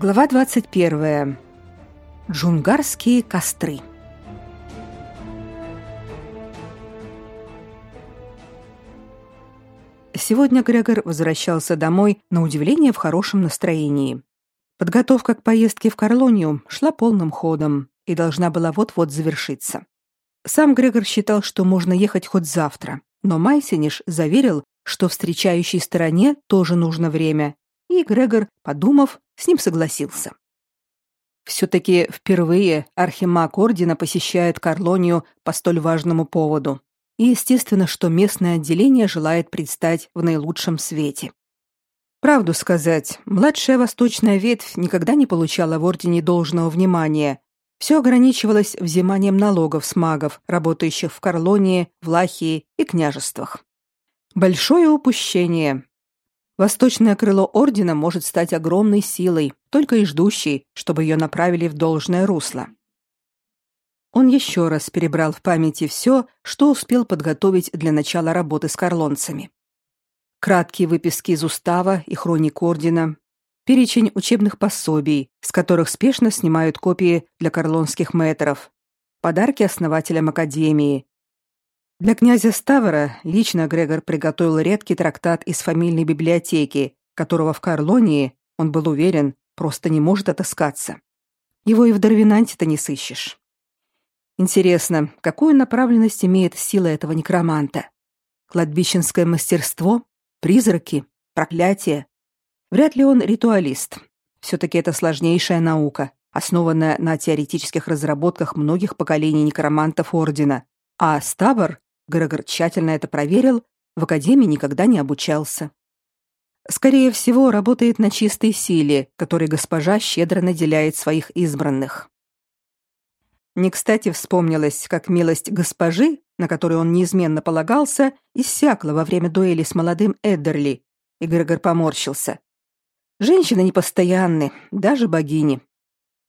Глава 21. Джунгарские костры. Сегодня Грегор возвращался домой на удивление в хорошем настроении. Подготовка к поездке в Карлонию шла полным ходом и должна была вот-вот завершиться. Сам Грегор считал, что можно ехать хоть завтра, но Майсиниш заверил, что встречающей стороне тоже нужно время, и Грегор, подумав, с ним согласился. Все-таки впервые архимаг Ордена посещает Карлонию по столь важному поводу. И естественно, что местное отделение желает предстать в наилучшем свете. Правду сказать, младшая восточная ветвь никогда не получала в Ордене должного внимания. Все ограничивалось взиманием налогов с магов, работающих в Карлонии, Влахии и княжествах. Большое упущение, Восточное крыло ордена может стать огромной силой, только и ждущей, чтобы ее направили в должное русло. Он еще раз перебрал в памяти все, что успел подготовить для начала работы с карлонцами. Краткие выписки из устава и хроник ордена, перечень учебных пособий, с которых спешно снимают копии для карлонских мэтров, подарки основателям академии, для князя Ставра лично Грегор приготовил редкий трактат из фамильной библиотеки, которого в Карлонии, он был уверен, просто не может отыскаться. Его и в Дарвинанте-то не сыщешь. Интересно, какую направленность имеет сила этого некроманта? Кладбищенское мастерство? Призраки? Проклятие? Вряд ли он ритуалист. Все-таки это сложнейшая наука, основанная на теоретических разработках многих поколений некромантов Ордена. А Ставр Грегор тщательно это проверил, в академии никогда не обучался. Скорее всего, работает на чистой силе, которой госпожа щедро наделяет своих избранных. Не кстати вспомнилось, как милость госпожи, на которую он неизменно полагался, иссякла во время дуэли с молодым Эддерли, и Грегор поморщился. Женщины непостоянны, даже богини.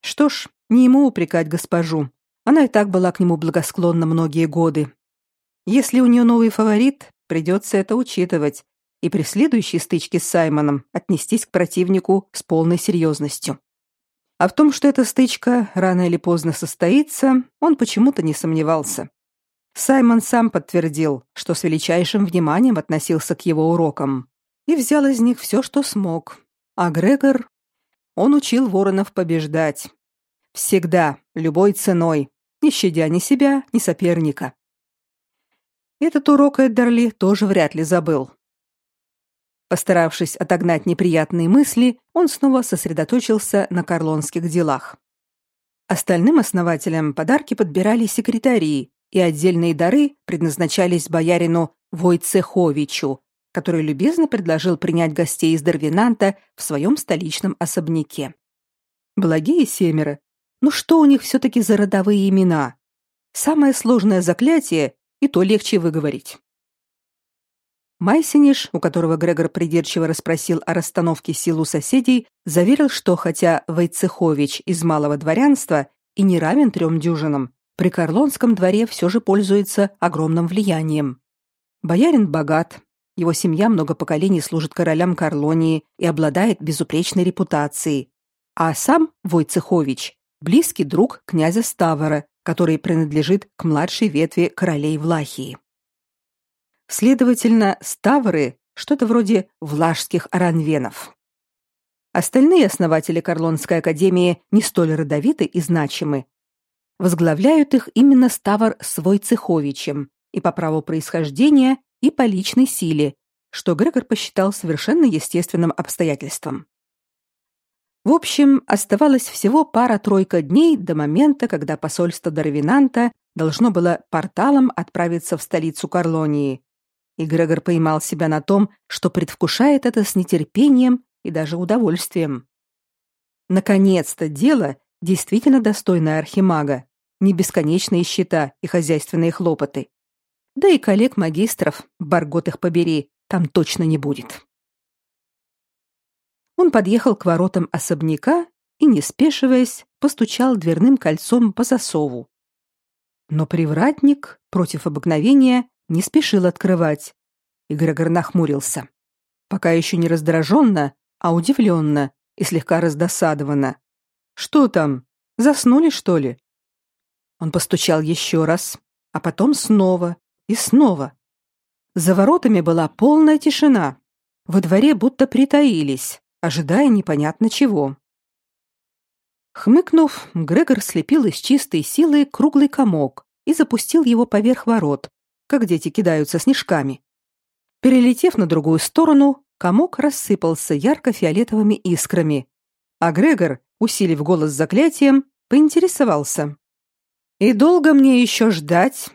Что ж, не ему упрекать госпожу. Она и так была к нему благосклонна многие годы, если у нее новый фаворит, придется это учитывать и при следующей стычке с Саймоном отнестись к противнику с полной серьезностью. А в том, что эта стычка рано или поздно состоится, он почему-то не сомневался. Саймон сам подтвердил, что с величайшим вниманием относился к его урокам и взял из них все, что смог. А Грегор... Он учил воронов побеждать. Всегда, любой ценой, не щадя ни себя, ни соперника. Этот урок Эддерли тоже вряд ли забыл. Постаравшись отогнать неприятные мысли, он снова сосредоточился на карлонских делах. Остальным основателям подарки подбирали секретари, и отдельные дары предназначались боярину Войцеховичу, который любезно предложил принять гостей из Дарвинанта в своем столичном особняке. Благие семеро. Ну что у них все-таки за родовые имена? Самое сложное заклятие и то легче выговорить. Майсиниш, у которого Грегор придирчиво расспросил о расстановке сил у соседей, заверил, что хотя Войцехович из малого дворянства и не равен трем дюжинам, при Карлонском дворе все же пользуется огромным влиянием. Боярин богат, его семья много поколений служит королям Карлонии и обладает безупречной репутацией, а сам Войцехович – близкий друг князя Ставора, который принадлежит к младшей ветви королей Влахии. Следовательно, ставры – что-то вроде влажских аранвенов. Остальные основатели Карлонской академии не столь родовиты и значимы. Возглавляют их именно Ставр с Войцеховичем и по праву происхождения, и по личной силе, что Грегор посчитал совершенно естественным обстоятельством. В общем, оставалось всего пара-тройка дней до момента, когда посольство Дарвинанта должно было порталом отправиться в столицу Карлонии. И Грегор поймал себя на том, что предвкушает это с нетерпением и даже удовольствием. Наконец-то дело действительно достойное архимага, не бесконечные счета и хозяйственные хлопоты. Да и коллег-магистров, Баргот их побери, там точно не будет. Он подъехал к воротам особняка и, не спешиваясь, постучал дверным кольцом по засову. Но привратник, против обыкновения, не спешил открывать, и Грегор нахмурился. Пока еще не раздраженно, а удивленно, и слегка раздосадованно. Что там? Заснули, что ли? Он постучал еще раз, а потом снова и снова. За воротами была полная тишина. Во дворе будто притаились, ожидая непонятно чего. Хмыкнув, Грегор слепил из чистой силы круглый комок и запустил его поверх ворот, как дети кидаются снежками. Перелетев на другую сторону, комок рассыпался ярко-фиолетовыми искрами, а Грегор, усилив голос заклятием, поинтересовался. «И долго мне еще ждать?»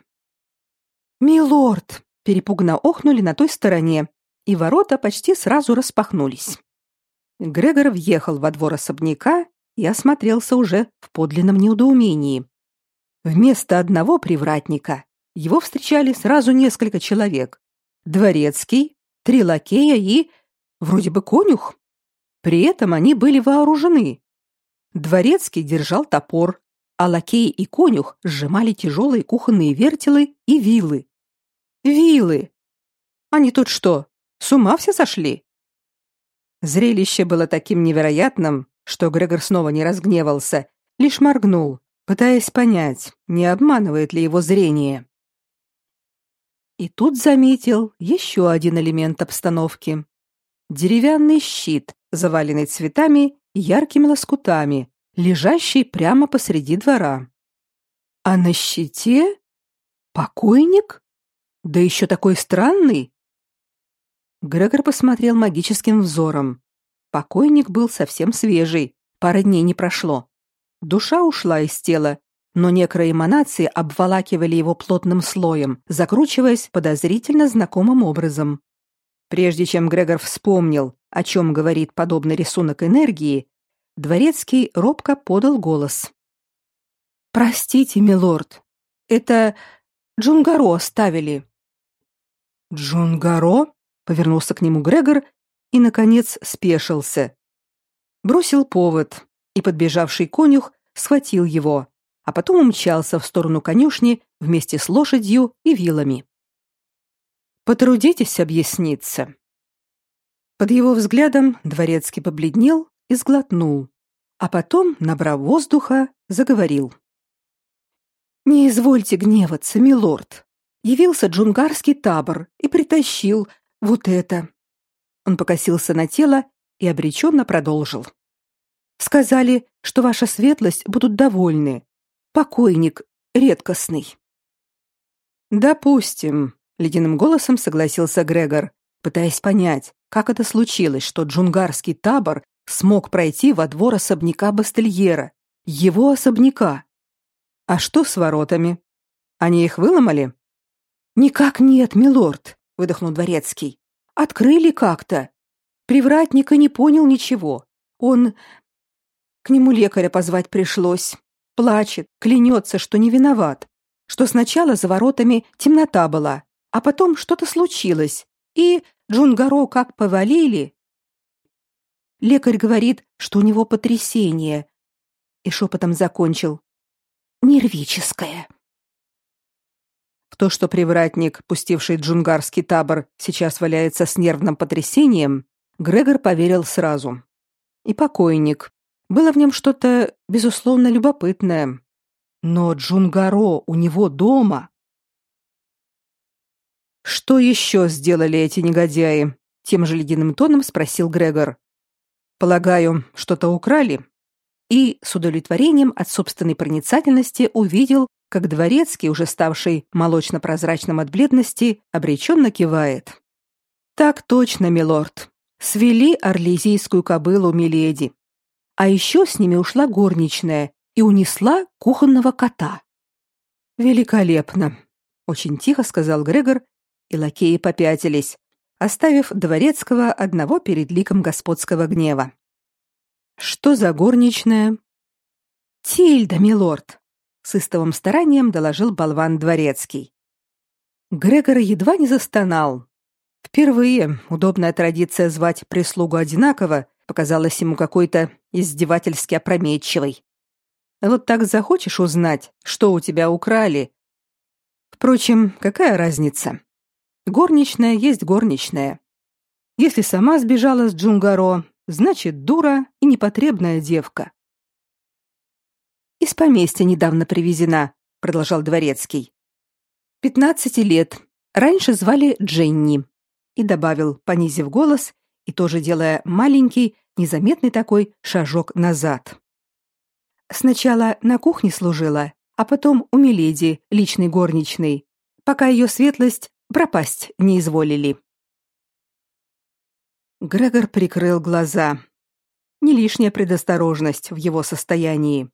«Милорд!» — перепуганно охнули на той стороне, и ворота почти сразу распахнулись. Грегор въехал во двор особняка и осмотрелся уже в подлинном недоумении. Вместо одного привратника его встречали сразу несколько человек. Дворецкий, три лакея и, вроде бы, конюх. При этом они были вооружены. Дворецкий держал топор, а лакей и конюх сжимали тяжелые кухонные вертелы и вилы. Вилы! Они тут что, с ума все сошли? Зрелище было таким невероятным, что Грегор снова не разгневался, лишь моргнул, пытаясь понять, не обманывает ли его зрение. И тут заметил еще один элемент обстановки. Деревянный щит, заваленный цветами и яркими лоскутами, лежащий прямо посреди двора. А на щите покойник? Да еще такой странный. Грегор посмотрел магическим взором. Покойник был совсем свежий, пара дней не прошло. Душа ушла из тела, но некроэманации обволакивали его плотным слоем, закручиваясь подозрительно знакомым образом. Прежде чем Грегор вспомнил, о чем говорит подобный рисунок энергии, дворецкий робко подал голос. «Простите, милорд, это Джунгаро оставили». «Джунгаро?» — повернулся к нему Грегор и, наконец, спешился. Бросил повод, и подбежавший конюх схватил его, а потом умчался в сторону конюшни вместе с лошадью и вилами. «Потрудитесь объясниться». Под его взглядом дворецкий побледнел и сглотнул, а потом, набрав воздуха, заговорил. «Не извольте гневаться, милорд. Явился джунгарский табор и притащил вот это. Он покосился на тело и обреченно продолжил. Сказали, что ваша светлость будут довольны. Покойник редкостный. Допустим, ледяным голосом согласился Грегор, пытаясь понять, как это случилось, что джунгарский табор смог пройти во двор особняка Бастельера, его особняка. А что с воротами? Они их выломали? Никак нет, милорд, выдохнул дворецкий. Открыли как-то. Привратника не понял ничего. Он... К нему лекаря позвать пришлось. Плачет, клянется, что не виноват. Что сначала за воротами темнота была, а потом что-то случилось. И Джунгаро как повалили. Лекарь говорит, что у него потрясение. И шепотом закончил. Нервическое. То, что привратник, пустивший джунгарский табор, сейчас валяется с нервным потрясением, Грегор поверил сразу. И покойник. Было в нем что-то, безусловно, любопытное. Но Джунгаро у него дома. Что еще сделали эти негодяи? Тем же ледяным тоном спросил Грегор. Полагаю, что-то украли? И с удовлетворением от собственной проницательности увидел, как дворецкий, уже ставший молочно-прозрачным от бледности, обреченно кивает. Так точно, милорд. Свели орлезийскую кобылу миледи. А еще с ними ушла горничная и унесла кухонного кота. Великолепно, очень тихо сказал Грегор, и лакеи попятились, оставив дворецкого одного перед ликом господского гнева. Что за горничная? Тильда, милорд, с истовым старанием доложил болван дворецкий. Грегор едва не застонал. Впервые удобная традиция звать прислугу одинаково показалась ему какой-то издевательски опрометчивой. Вот так захочешь узнать, что у тебя украли. Впрочем, какая разница? Горничная есть горничная. Если сама сбежала с Джунгаро, значит, дура и непотребная девка. Из поместья недавно привезена, продолжал дворецкий. Пятнадцати лет. Раньше звали Дженни. И добавил, понизив голос и тоже делая маленький, незаметный такой шажок назад. Сначала на кухне служила, а потом у Миледи, личной горничной, пока ее светлость пропасть не изволили. Грегор прикрыл глаза. Не лишняя предосторожность в его состоянии.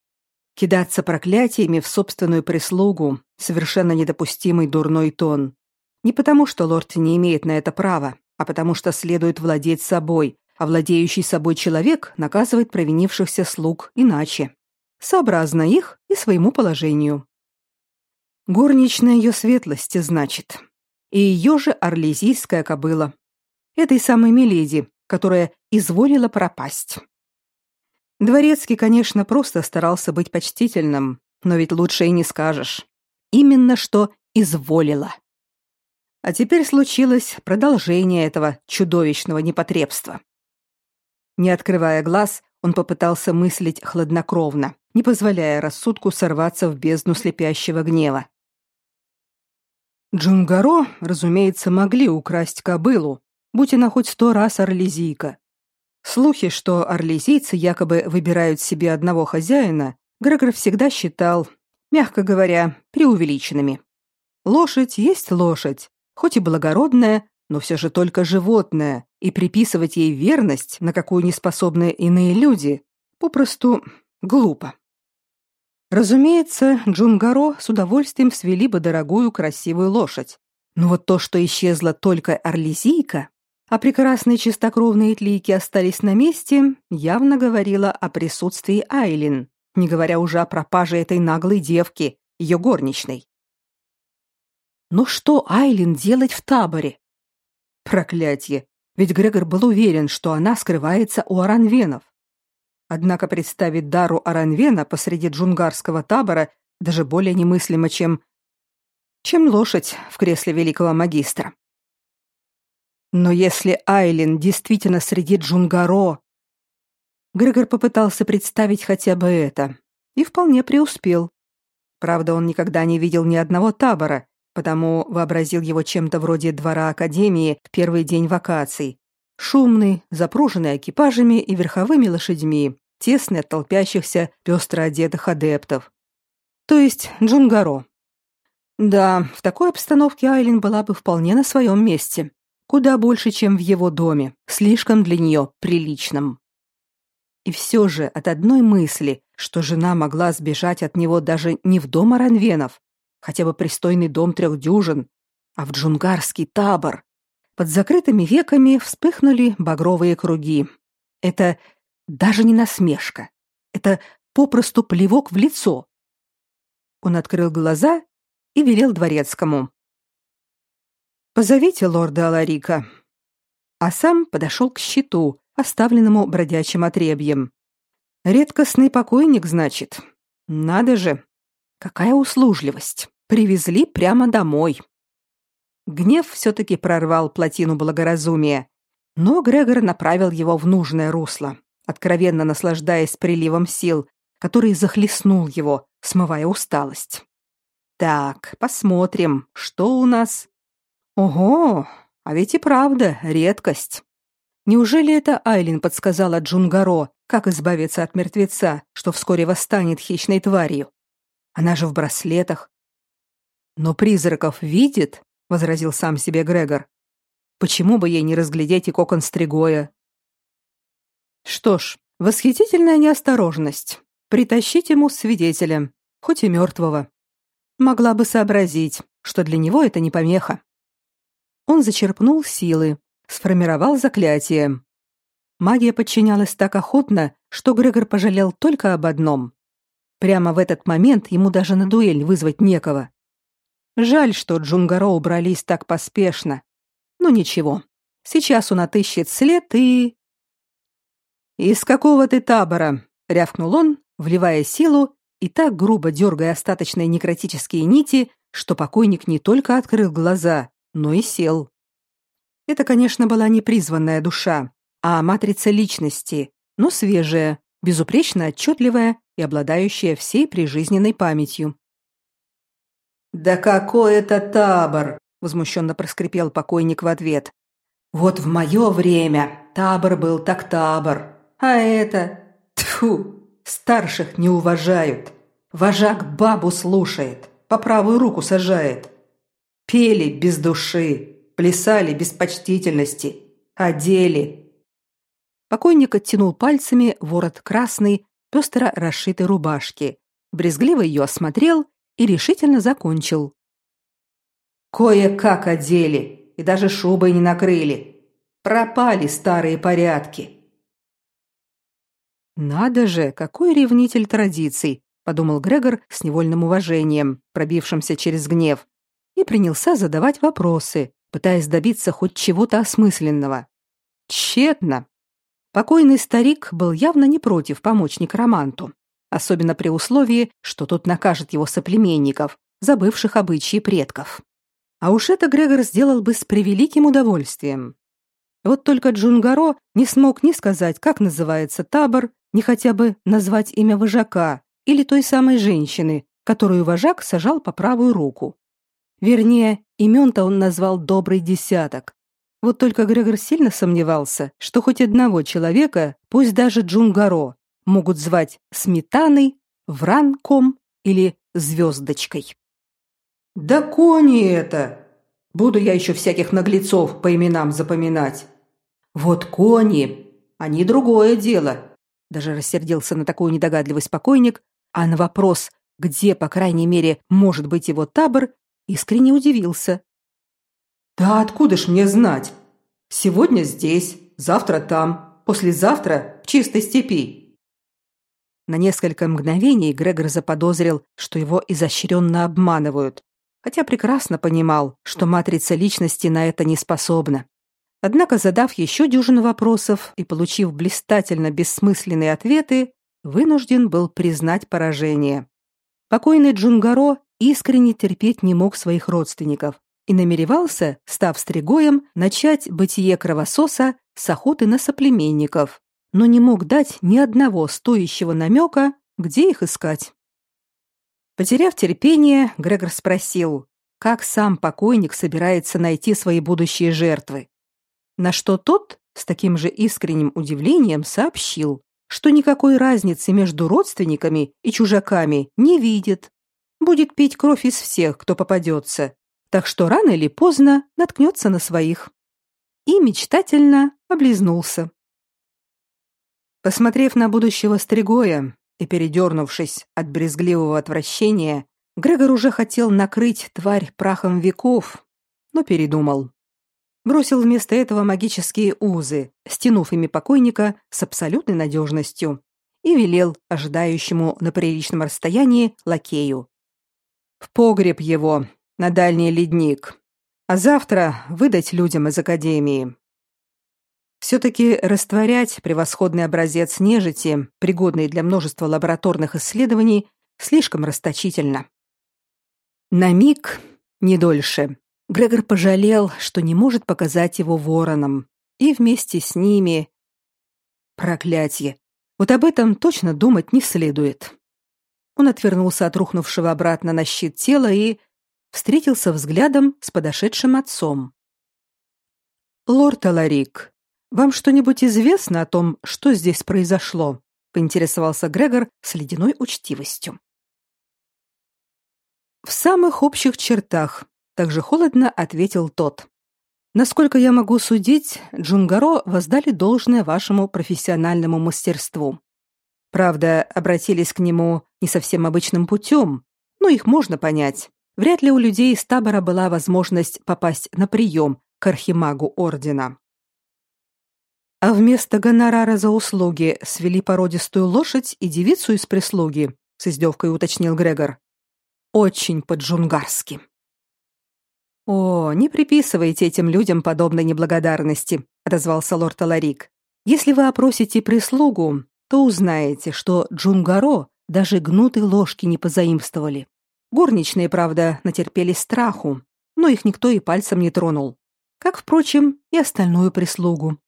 Кидаться проклятиями в собственную прислугу совершенно недопустимый дурной тон. Не потому, что лорд не имеет на это права, а потому что следует владеть собой, а владеющий собой человек наказывает провинившихся слуг иначе, сообразно их и своему положению. Горничная ее светлости, значит, и ее же орлезийская кобыла. Этой самой Миледи, которая изволила пропасть. Дворецкий, конечно, просто старался быть почтительным, но ведь лучше и не скажешь. Именно что изволила. А теперь случилось продолжение этого чудовищного непотребства. Не открывая глаз, он попытался мыслить хладнокровно, не позволяя рассудку сорваться в бездну слепящего гнева. Джунгаро, разумеется, могли украсть кобылу, будь она хоть сто раз орлезийка. Слухи, что орлезийцы якобы выбирают себе одного хозяина, Грегор всегда считал, мягко говоря, преувеличенными. Лошадь есть лошадь, хоть и благородная, но все же только животное, и приписывать ей верность, на какую не способны иные люди, попросту глупо. Разумеется, Джунгаро с удовольствием свели бы дорогую красивую лошадь. Но вот то, что исчезла только орлезийка, а прекрасные чистокровные тлейки остались на месте, явно говорило о присутствии Айлин, не говоря уже о пропаже этой наглой девки, ее горничной. Но что Айлин делать в таборе? Проклятье! Ведь Грегор был уверен, что она скрывается у Аранвенов. Однако представить Дару Аранвена посреди джунгарского табора даже более немыслимо, чем... чем лошадь в кресле великого магистра. Но если Айлин действительно среди джунгаро... Грегор попытался представить хотя бы это, и вполне преуспел. Правда, он никогда не видел ни одного табора, потому вообразил его чем-то вроде двора академии в первый день вакаций. Шумный, запруженный экипажами и верховыми лошадьми, тесный от толпящихся, пестро одетых адептов. То есть Джунгаро. Да, в такой обстановке Айлин была бы вполне на своем месте. Куда больше, чем в его доме, слишком для нее приличном. И все же от одной мысли, что жена могла сбежать от него даже не в дом Аранвенов, хотя бы пристойный дом трех дюжин, а в джунгарский табор. Под закрытыми веками вспыхнули багровые круги. Это даже не насмешка. Это попросту плевок в лицо. Он открыл глаза и велел дворецкому. «Позовите лорда Аларика». А сам подошел к щиту, оставленному бродячим отребьем. «Редкостный покойник, значит. Надо же, Какая услужливость! Привезли прямо домой. Гнев все-таки прорвал плотину благоразумия, но Грегор направил его в нужное русло, откровенно наслаждаясь приливом сил, который захлестнул его, смывая усталость. Так, посмотрим, что у нас. Ого, а ведь и правда редкость. Неужели это Айлин подсказала Джунгаро, как избавиться от мертвеца, что вскоре восстанет хищной тварью? Она же в браслетах. Но призраков видит, возразил сам себе Грегор. Почему бы ей не разглядеть и кокон Стригоя? Что ж, восхитительная неосторожность. Притащить ему свидетеля, хоть и мертвого. Могла бы сообразить, что для него это не помеха. Он зачерпнул силы, сформировал заклятие. Магия подчинялась так охотно, что Грегор пожалел только об одном. Прямо в этот момент ему даже на дуэль вызвать некого. Жаль, что Джунгаро убрались так поспешно. Ну ничего, сейчас он отыщет след и... «Из какого ты табора?» — рявкнул он, вливая силу и так грубо дергая остаточные некротические нити, что покойник не только открыл глаза, но и сел. Это, конечно, была непризванная душа, а матрица личности, но свежая, безупречно отчетливая и обладающая всей прижизненной памятью. «Да какой это табор!» — возмущенно проскрипел покойник в ответ. «Вот в мое время табор был так табор, а это... Тьфу! Старших не уважают. Вожак бабу слушает, по правую руку сажает. Пели без души, плясали без почтительности, одели». Покойник оттянул пальцами ворот красной, пестро расшитой рубашки, брезгливо ее осмотрел и решительно закончил. Кое-как одели и даже шубой не накрыли. Пропали старые порядки. Надо же, какой ревнитель традиций, подумал Грегор с невольным уважением, пробившимся через гнев, и принялся задавать вопросы, пытаясь добиться хоть чего-то осмысленного. Тщетно. Покойный старик был явно не против помочь некроманту, особенно при условии, что тот накажет его соплеменников, забывших обычаи предков. А уж это Грегор сделал бы с превеликим удовольствием. Вот только Джунгаро не смог ни сказать, как называется табор, ни хотя бы назвать имя вожака или той самой женщины, которую вожак сажал по правую руку. Вернее, имен-то он назвал добрый десяток, вот только Грегор сильно сомневался, что хоть одного человека, пусть даже Джунгаро, могут звать Сметаной, Вранком или Звездочкой. «Да кони это! Буду я еще всяких наглецов по именам запоминать. Вот кони, они другое дело!» Даже рассердился на такую недогадливость покойник, а на вопрос, где, по крайней мере, может быть его табор, искренне удивился. Да откуда ж мне знать? Сегодня здесь, завтра там, послезавтра в чистой степи. На несколько мгновений Грегор заподозрил, что его изощренно обманывают, хотя прекрасно понимал, что матрица личности на это не способна. Однако, задав еще дюжину вопросов и получив блистательно бессмысленные ответы, вынужден был признать поражение. Покойный Джунгаро искренне терпеть не мог своих родственников, и намеревался, став стригоем, начать бытие кровососа с охоты на соплеменников, но не мог дать ни одного стоящего намека, где их искать. Потеряв терпение, Грегор спросил, как сам покойник собирается найти свои будущие жертвы. На что тот с таким же искренним удивлением сообщил, что никакой разницы между родственниками и чужаками не видит. Будет пить кровь из всех, кто попадется, так что рано или поздно наткнется на своих. И мечтательно облизнулся. Посмотрев на будущего Стригоя и передернувшись от брезгливого отвращения, Грегор уже хотел накрыть тварь прахом веков, но передумал. Бросил вместо этого магические узы, стянув ими покойника с абсолютной надежностью, и велел ожидающему на приличном расстоянии лакею. «В погреб его, на дальний ледник, а завтра выдать людям из академии. Все-таки растворять превосходный образец нежити, пригодный для множества лабораторных исследований, слишком расточительно. На миг, не дольше, Грегор пожалел, что не может показать его воронам, и вместе с ними... Проклятье! Вот об этом точно думать не следует. Он отвернулся от рухнувшего обратно на щит тела и встретился взглядом с подошедшим отцом. Лорд Аларик, вам что-нибудь известно о том, что здесь произошло? поинтересовался Грегор с ледяной учтивостью. В самых общих чертах, также холодно ответил тот. Насколько я могу судить, Джунгаро воздали должное вашему профессиональному мастерству. Правда, обратились к нему не совсем обычным путем, но их можно понять. Вряд ли у людей из табора была возможность попасть на прием к архимагу ордена. А вместо гонорара за услуги свели породистую лошадь и девицу из прислуги, с издевкой уточнил Грегор. Очень по-джунгарски. О, не приписывайте этим людям подобной неблагодарности, отозвался лорд Аларик. Если вы опросите прислугу, то узнаете, что джунгаро даже гнутой ложки не позаимствовали. Горничные, правда, натерпелись страху, но их никто и пальцем не тронул. Как, впрочем, и остальную прислугу.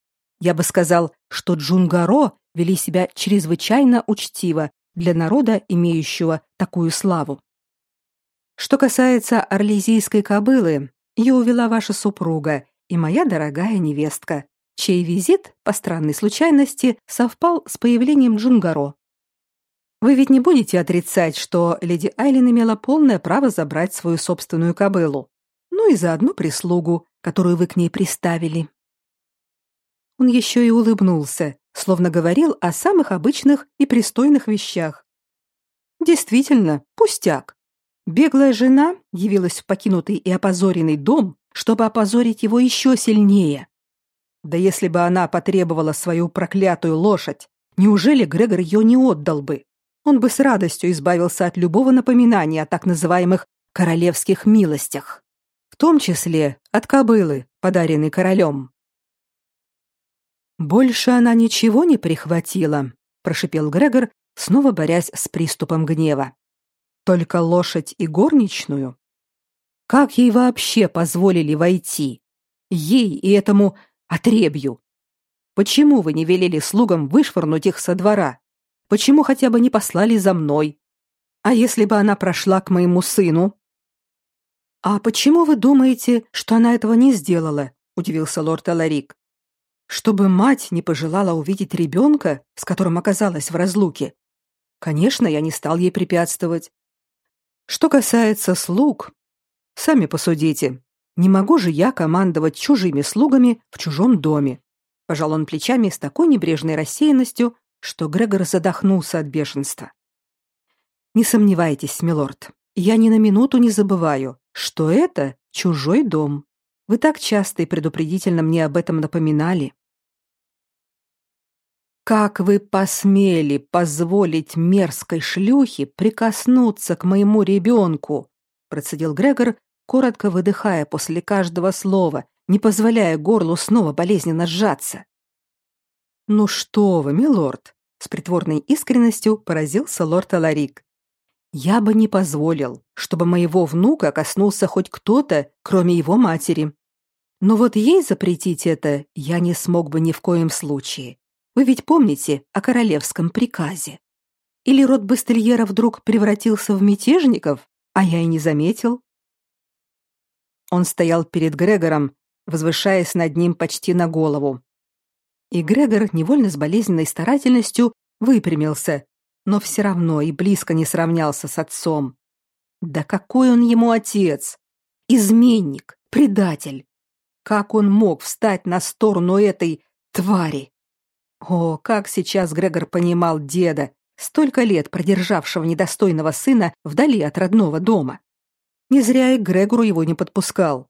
Я бы сказал, что Джунгаро вели себя чрезвычайно учтиво для народа, имеющего такую славу. Что касается орлезийской кобылы, ее увела ваша супруга и моя дорогая невестка, чей визит по странной случайности совпал с появлением Джунгаро. Вы ведь не будете отрицать, что леди Айлин имела полное право забрать свою собственную кобылу, ну и заодно прислугу, которую вы к ней приставили. Он еще и улыбнулся, словно говорил о самых обычных и пристойных вещах. Действительно, пустяк. Беглая жена явилась в покинутый и опозоренный дом, чтобы опозорить его еще сильнее. Да если бы она потребовала свою проклятую лошадь, неужели Грегор ее не отдал бы? Он бы с радостью избавился от любого напоминания о так называемых королевских милостях, в том числе от кобылы, подаренной королем. Больше она ничего не прихватила, прошипел Грегор, снова борясь с приступом гнева. Только лошадь и горничную? Как ей вообще позволили войти? Ей и этому отребью. Почему вы не велели слугам вышвырнуть их со двора? Почему хотя бы не послали за мной? А если бы она прошла к моему сыну? А почему вы думаете, что она этого не сделала? удивился лорд Аларик. Чтобы мать не пожелала увидеть ребенка, с которым оказалась в разлуке. Конечно, я не стал ей препятствовать. Что касается слуг, сами посудите. Не могу же я командовать чужими слугами в чужом доме. Пожал он плечами с такой небрежной рассеянностью, что Грегор задохнулся от бешенства. Не сомневайтесь, милорд, я ни на минуту не забываю, что это чужой дом. Вы так часто и предупредительно мне об этом напоминали. Как вы посмели позволить мерзкой шлюхе прикоснуться к моему ребенку? процедил Грегор, коротко выдыхая после каждого слова, не позволяя горлу снова болезненно сжаться. Ну что вы, милорд, с притворной искренностью поразился лорд Аларик. Я бы не позволил, чтобы моего внука коснулся хоть кто-то, кроме его матери. Но вот ей запретить это я не смог бы ни в коем случае. Вы ведь помните о королевском приказе? Или род Бастельера вдруг превратился в мятежников, а я и не заметил? Он стоял перед Грегором, возвышаясь над ним почти на голову. И Грегор невольно с болезненной старательностью выпрямился, но все равно и близко не сравнялся с отцом. Да какой он ему отец? Изменник, предатель. Как он мог встать на сторону этой твари? О, как сейчас Грегор понимал деда, столько лет продержавшего недостойного сына вдали от родного дома. Не зря и Грегору его не подпускал.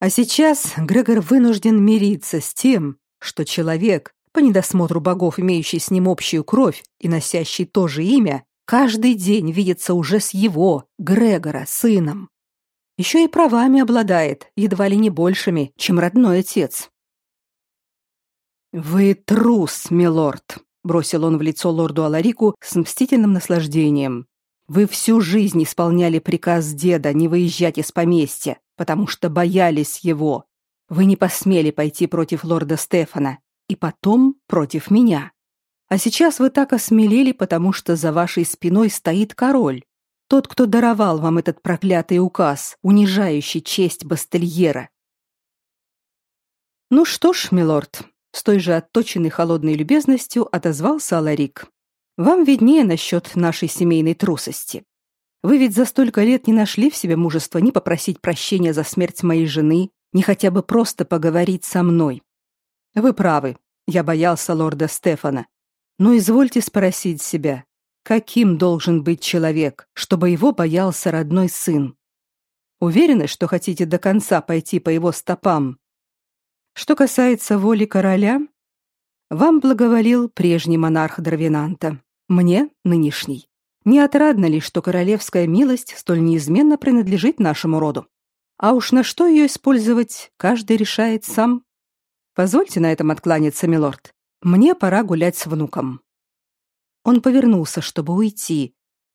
А сейчас Грегор вынужден мириться с тем, что человек, по недосмотру богов, имеющий с ним общую кровь и носящий то же имя, каждый день видится уже с его, Грегора, сыном. Еще и правами обладает, едва ли не большими, чем родной отец. Вы трус, милорд, бросил он в лицо лорду Аларику с мстительным наслаждением. Вы всю жизнь исполняли приказ деда не выезжать из поместья, потому что боялись его. Вы не посмели пойти против лорда Стефана и потом против меня. А сейчас вы так осмелели, потому что за вашей спиной стоит король, тот, кто даровал вам этот проклятый указ, унижающий честь бастельера. Ну что ж, милорд, с той же отточенной холодной любезностью отозвался Аларик. Вам виднее насчет нашей семейной трусости. Вы ведь за столько лет не нашли в себе мужества ни попросить прощения за смерть моей жены, ни хотя бы просто поговорить со мной. Вы правы. Я боялся лорда Стефана. Но извольте спросить себя, каким должен быть человек, чтобы его боялся родной сын? Уверены, что хотите до конца пойти по его стопам, что касается воли короля, вам благоволил прежний монарх Дарвинанта, мне нынешний. Не отрадно ли, что королевская милость столь неизменно принадлежит нашему роду? А уж на что ее использовать, каждый решает сам. Позвольте на этом откланяться, милорд. Мне пора гулять с внуком. Он повернулся, чтобы уйти,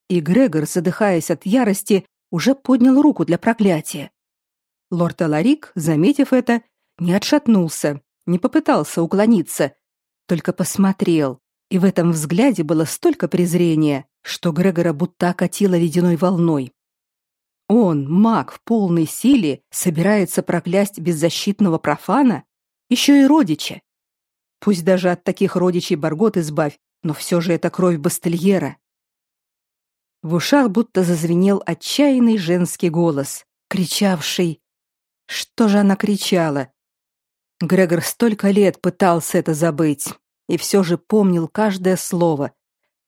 и Грегор, задыхаясь от ярости, уже поднял руку для проклятия. Лорд Аларик, заметив это, не отшатнулся не попытался уклониться, только посмотрел, и в этом взгляде было столько презрения, что Грегора будто окатило ледяной волной. Он, маг в полной силе, собирается проклясть беззащитного профана, еще и родича. Пусть даже от таких родичей Баргот избавь, но все же это кровь Бастельера. В ушах будто зазвенел отчаянный женский голос, кричавший... Что же она кричала? Грегор столько лет пытался это забыть, и все же помнил каждое слово.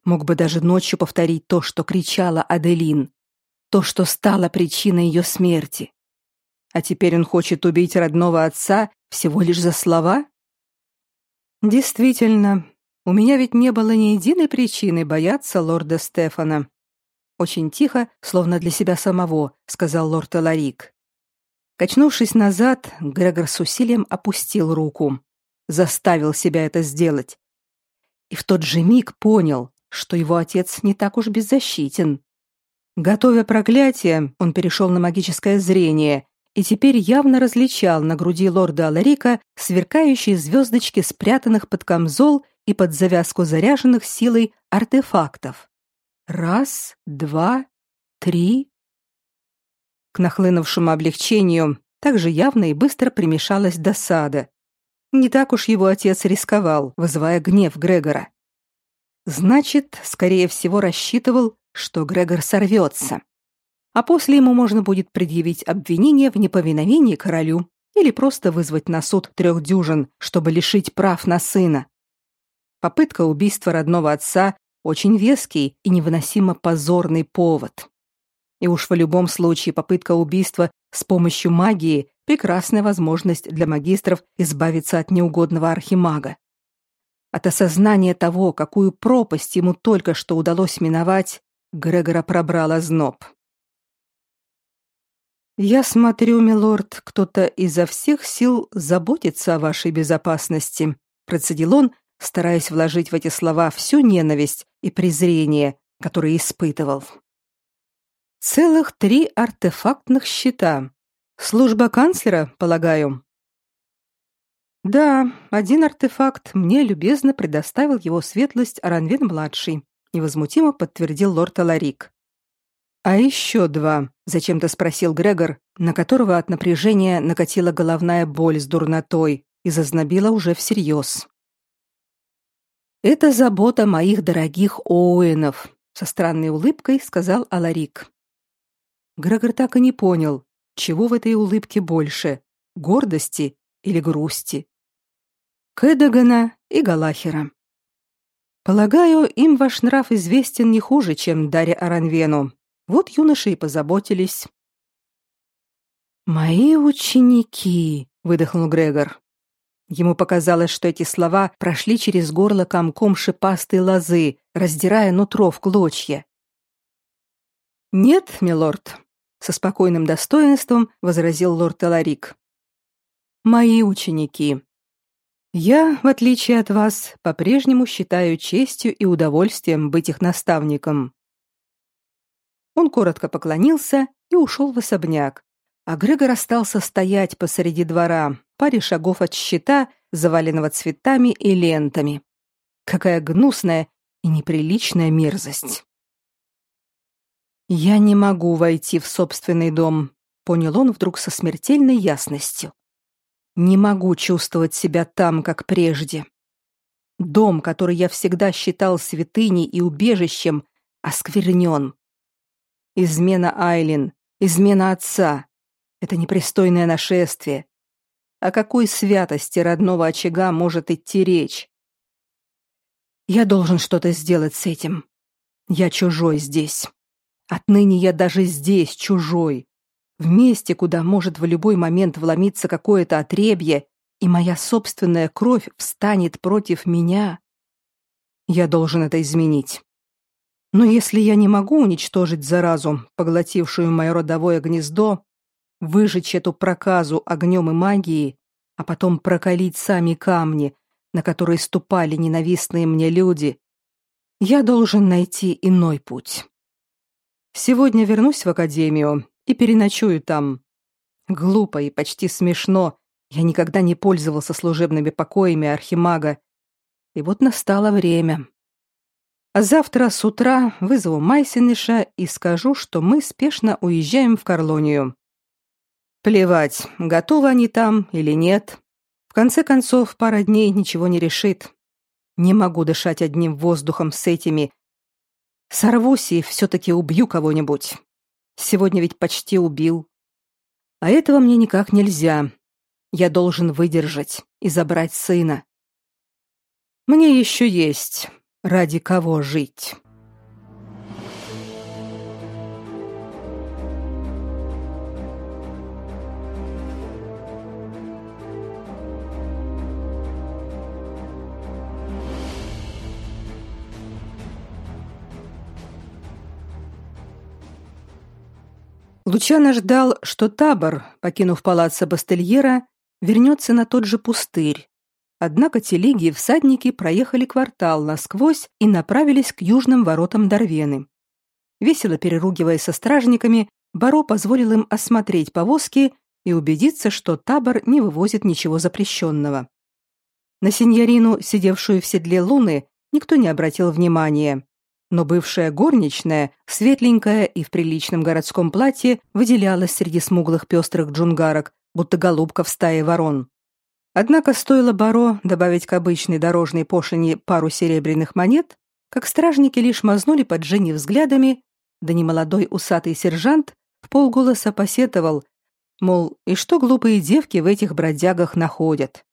Мог бы даже ночью повторить то, что кричала Аделин, то, что стало причиной ее смерти. А теперь он хочет убить родного отца всего лишь за слова? Действительно, у меня ведь не было ни единой причины бояться лорда Стефана. Очень тихо, словно для себя самого, сказал лорд Эларик. Качнувшись назад, Грегор с усилием опустил руку, заставил себя это сделать. И в тот же миг понял, что его отец не так уж беззащитен. Готовя проклятие, он перешел на магическое зрение и теперь явно различал на груди лорда Аларика сверкающие звездочки спрятанных под камзол и под завязку заряженных силой артефактов. Раз, два, три. К нахлынувшему облегчению также явно и быстро примешалась досада. Не так уж его отец рисковал, вызывая гнев Грегора. Значит, скорее всего, рассчитывал, что Грегор сорвется. А после ему можно будет предъявить обвинение в неповиновении королю или просто вызвать на суд трех дюжин, чтобы лишить прав на сына. Попытка убийства родного отца очень веский и невыносимо позорный повод. И уж в любом случае попытка убийства с помощью магии прекрасная возможность для магистров избавиться от неугодного архимага. От осознания того, какую пропасть ему только что удалось миновать, Грегора пробрал озноб. «Я смотрю, милорд, кто-то изо всех сил заботится о вашей безопасности», процедил он, стараясь вложить в эти слова всю ненависть и презрение, которые испытывал. Целых три артефактных щита. Служба канцлера, полагаю. Да, один артефакт мне любезно предоставил его светлость Аранвин младший, невозмутимо подтвердил лорд Аларик. А еще два, зачем-то спросил Грегор, на которого от напряжения накатила головная боль с дурнотой и зазнобила уже всерьез. Это забота моих дорогих Оуэнов, со странной улыбкой сказал Аларик. Грегор так и не понял, чего в этой улыбке больше: гордости или грусти. Кэдагана и Галахера. Полагаю, им ваш нрав известен не хуже, чем Дарья Аранвену. Вот юноши и позаботились. Мои ученики, выдохнул Грегор. Ему показалось, что эти слова прошли через горло комком шипастой лозы, раздирая нутро в клочья. «Нет, милорд», — со спокойным достоинством возразил лорд Эларик. «Мои ученики. Я, в отличие от вас, по-прежнему считаю честью и удовольствием быть их наставником». Он коротко поклонился и ушел в особняк, а Грегор остался стоять посреди двора, паре шагов от щита, заваленного цветами и лентами. Какая гнусная и неприличная мерзость. Я не могу войти в собственный дом, понял он вдруг со смертельной ясностью. Не могу чувствовать себя там, как прежде. Дом, который я всегда считал святыней и убежищем, осквернен. Измена Айлин, измена отца, это непристойное нашествие. О какой святости родного очага может идти речь? Я должен что-то сделать с этим. Я чужой здесь. Отныне я даже здесь чужой. В месте, куда может в любой момент вломиться какое-то отребье, и моя собственная кровь встанет против меня. Я должен это изменить. Но если я не могу уничтожить заразу, поглотившую мое родовое гнездо, выжечь эту проказу огнем и магией, а потом прокалить сами камни, на которые ступали ненавистные мне люди, я должен найти иной путь. Сегодня вернусь в академию и переночую там. Глупо и почти смешно, Я никогда не пользовался служебными покоями архимага. И вот настало время. А завтра с утра вызову Майсиныша и скажу, что мы спешно уезжаем в Карлонию. Плевать, готовы они там или нет. В конце концов, пара дней ничего не решит. Не могу дышать одним воздухом с этими. Сорвусь и все-таки убью кого-нибудь. Сегодня ведь почти убил. А этого мне никак нельзя. Я должен выдержать и забрать сына. Мне еще есть ради кого жить. Лучано ждал, что табор, покинув палаццо Бастельера, вернется на тот же пустырь. Однако телеги и всадники проехали квартал насквозь и направились к южным воротам Дорвены. Весело переругиваясь со стражниками, Баро позволил им осмотреть повозки и убедиться, что табор не вывозит ничего запрещенного. На сеньорину, сидевшую в седле Луны, никто не обратил внимания, но бывшая горничная, светленькая и в приличном городском платье, выделялась среди смуглых пестрых джунгарок, будто голубка в стае ворон. Однако стоило Баро добавить к обычной дорожной пошлине пару серебряных монет, как стражники лишь мазнули под Жени взглядами, да немолодой усатый сержант в полголоса посетовал, мол, и что глупые девки в этих бродягах находят.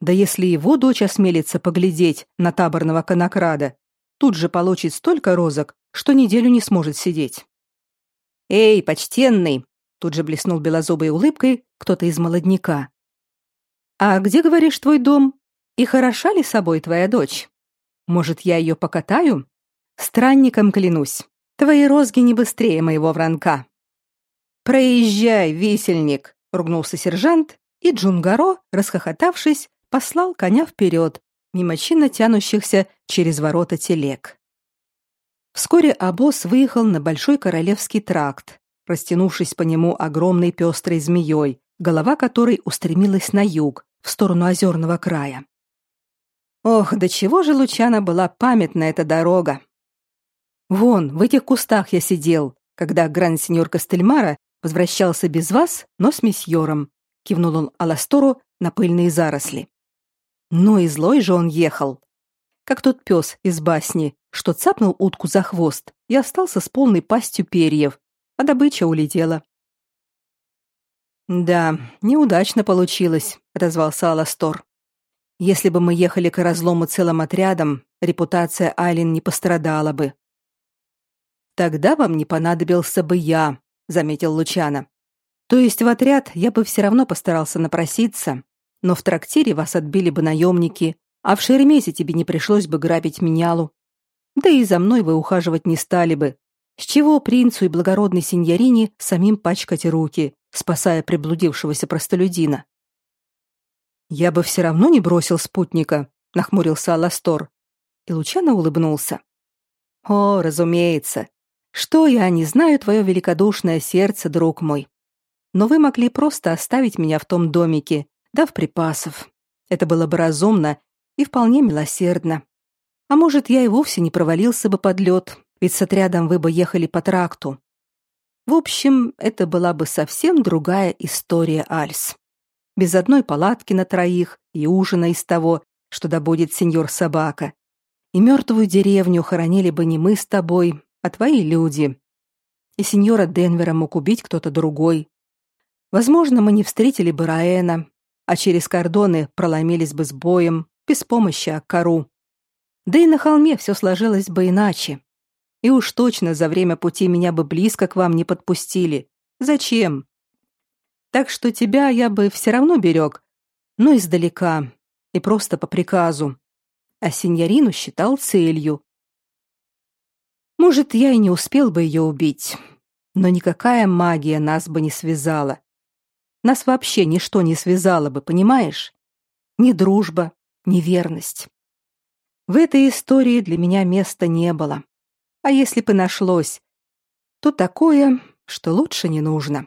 Да если его дочь осмелится поглядеть на таборного конокрада, тут же получит столько розок, что неделю не сможет сидеть. «Эй, почтенный!» — тут же блеснул белозубой улыбкой кто-то из молодняка. «А где, говоришь, твой дом? И хороша ли собой твоя дочь? Может, я ее покатаю? Странником клянусь, твои розги не быстрее моего вранка». «Проезжай, висельник!» — ругнулся сержант, и Джунгаро, расхохотавшись, послал коня вперед, мимо чинно тянущихся через ворота телег. Вскоре обоз выехал на Большой Королевский тракт, растянувшись по нему огромной пестрой змеей, голова которой устремилась на юг, в сторону озерного края. Ох, до чего же Лучана была памятна эта дорога! Вон, в этих кустах я сидел, когда гранд-сеньор Костельмара возвращался без вас, но с месьером, кивнул он Аластору на пыльные заросли. Ну и злой же он ехал. Как тот пес из басни, что цапнул утку за хвост и остался с полной пастью перьев, а добыча улетела. «Да, неудачно получилось», — отозвался Аластор. «Если бы мы ехали к разлому целым отрядом, репутация Айлин не пострадала бы». «Тогда вам не понадобился бы я», — заметил Лучано. «То есть в отряд я бы все равно постарался напроситься, но в трактире вас отбили бы наемники, а в Шеремете тебе не пришлось бы грабить менялу. Да и за мной вы ухаживать не стали бы. С чего принцу и благородной сеньорине самим пачкать руки, спасая приблудившегося простолюдина? Я бы все равно не бросил спутника, нахмурился Аластор. И Лучано улыбнулся. О, разумеется. Что я не знаю твое великодушное сердце, друг мой. Но вы могли просто оставить меня в том домике, дав припасов. Это было бы разумно и вполне милосердно. А может, я и вовсе не провалился бы под лед, ведь с отрядом вы бы ехали по тракту. В общем, это была бы совсем другая история Альс. Без одной палатки на троих и ужина из того, что добудет сеньор Собака. И мертвую деревню хоронили бы не мы с тобой, а твои люди. И сеньора Денвера мог убить кто-то другой. Возможно, мы не встретили бы Раэна, а через кордоны проломились бы с боем, без помощи Аккару. Да и на холме все сложилось бы иначе. И уж точно за время пути меня бы близко к вам не подпустили. Зачем? Так что тебя я бы все равно берег, но издалека и просто по приказу. А синьорину считал целью. Может, я и не успел бы ее убить, но никакая магия нас бы не связала. Нас вообще ничто не связало бы, понимаешь? Ни дружба, ни верность. В этой истории для меня места не было. А если бы нашлось, то такое, что лучше не нужно.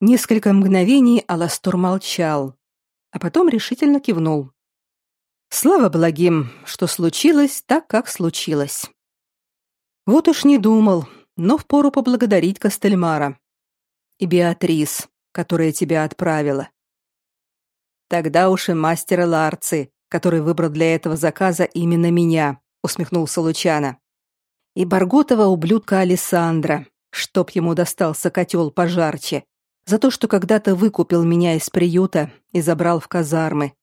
Несколько мгновений Аластор молчал, а потом решительно кивнул. Слава благим, что случилось так, как случилось. Вот уж не думал, но впору поблагодарить Костельмара. И Беатрис, которая тебя отправила. Тогда уж и мастера Ларцы, который выбрал для этого заказа именно меня, усмехнулся Лучана. И Барготова ублюдка Александра, чтоб ему достался котел пожарче, за то, что когда-то выкупил меня из приюта и забрал в казармы.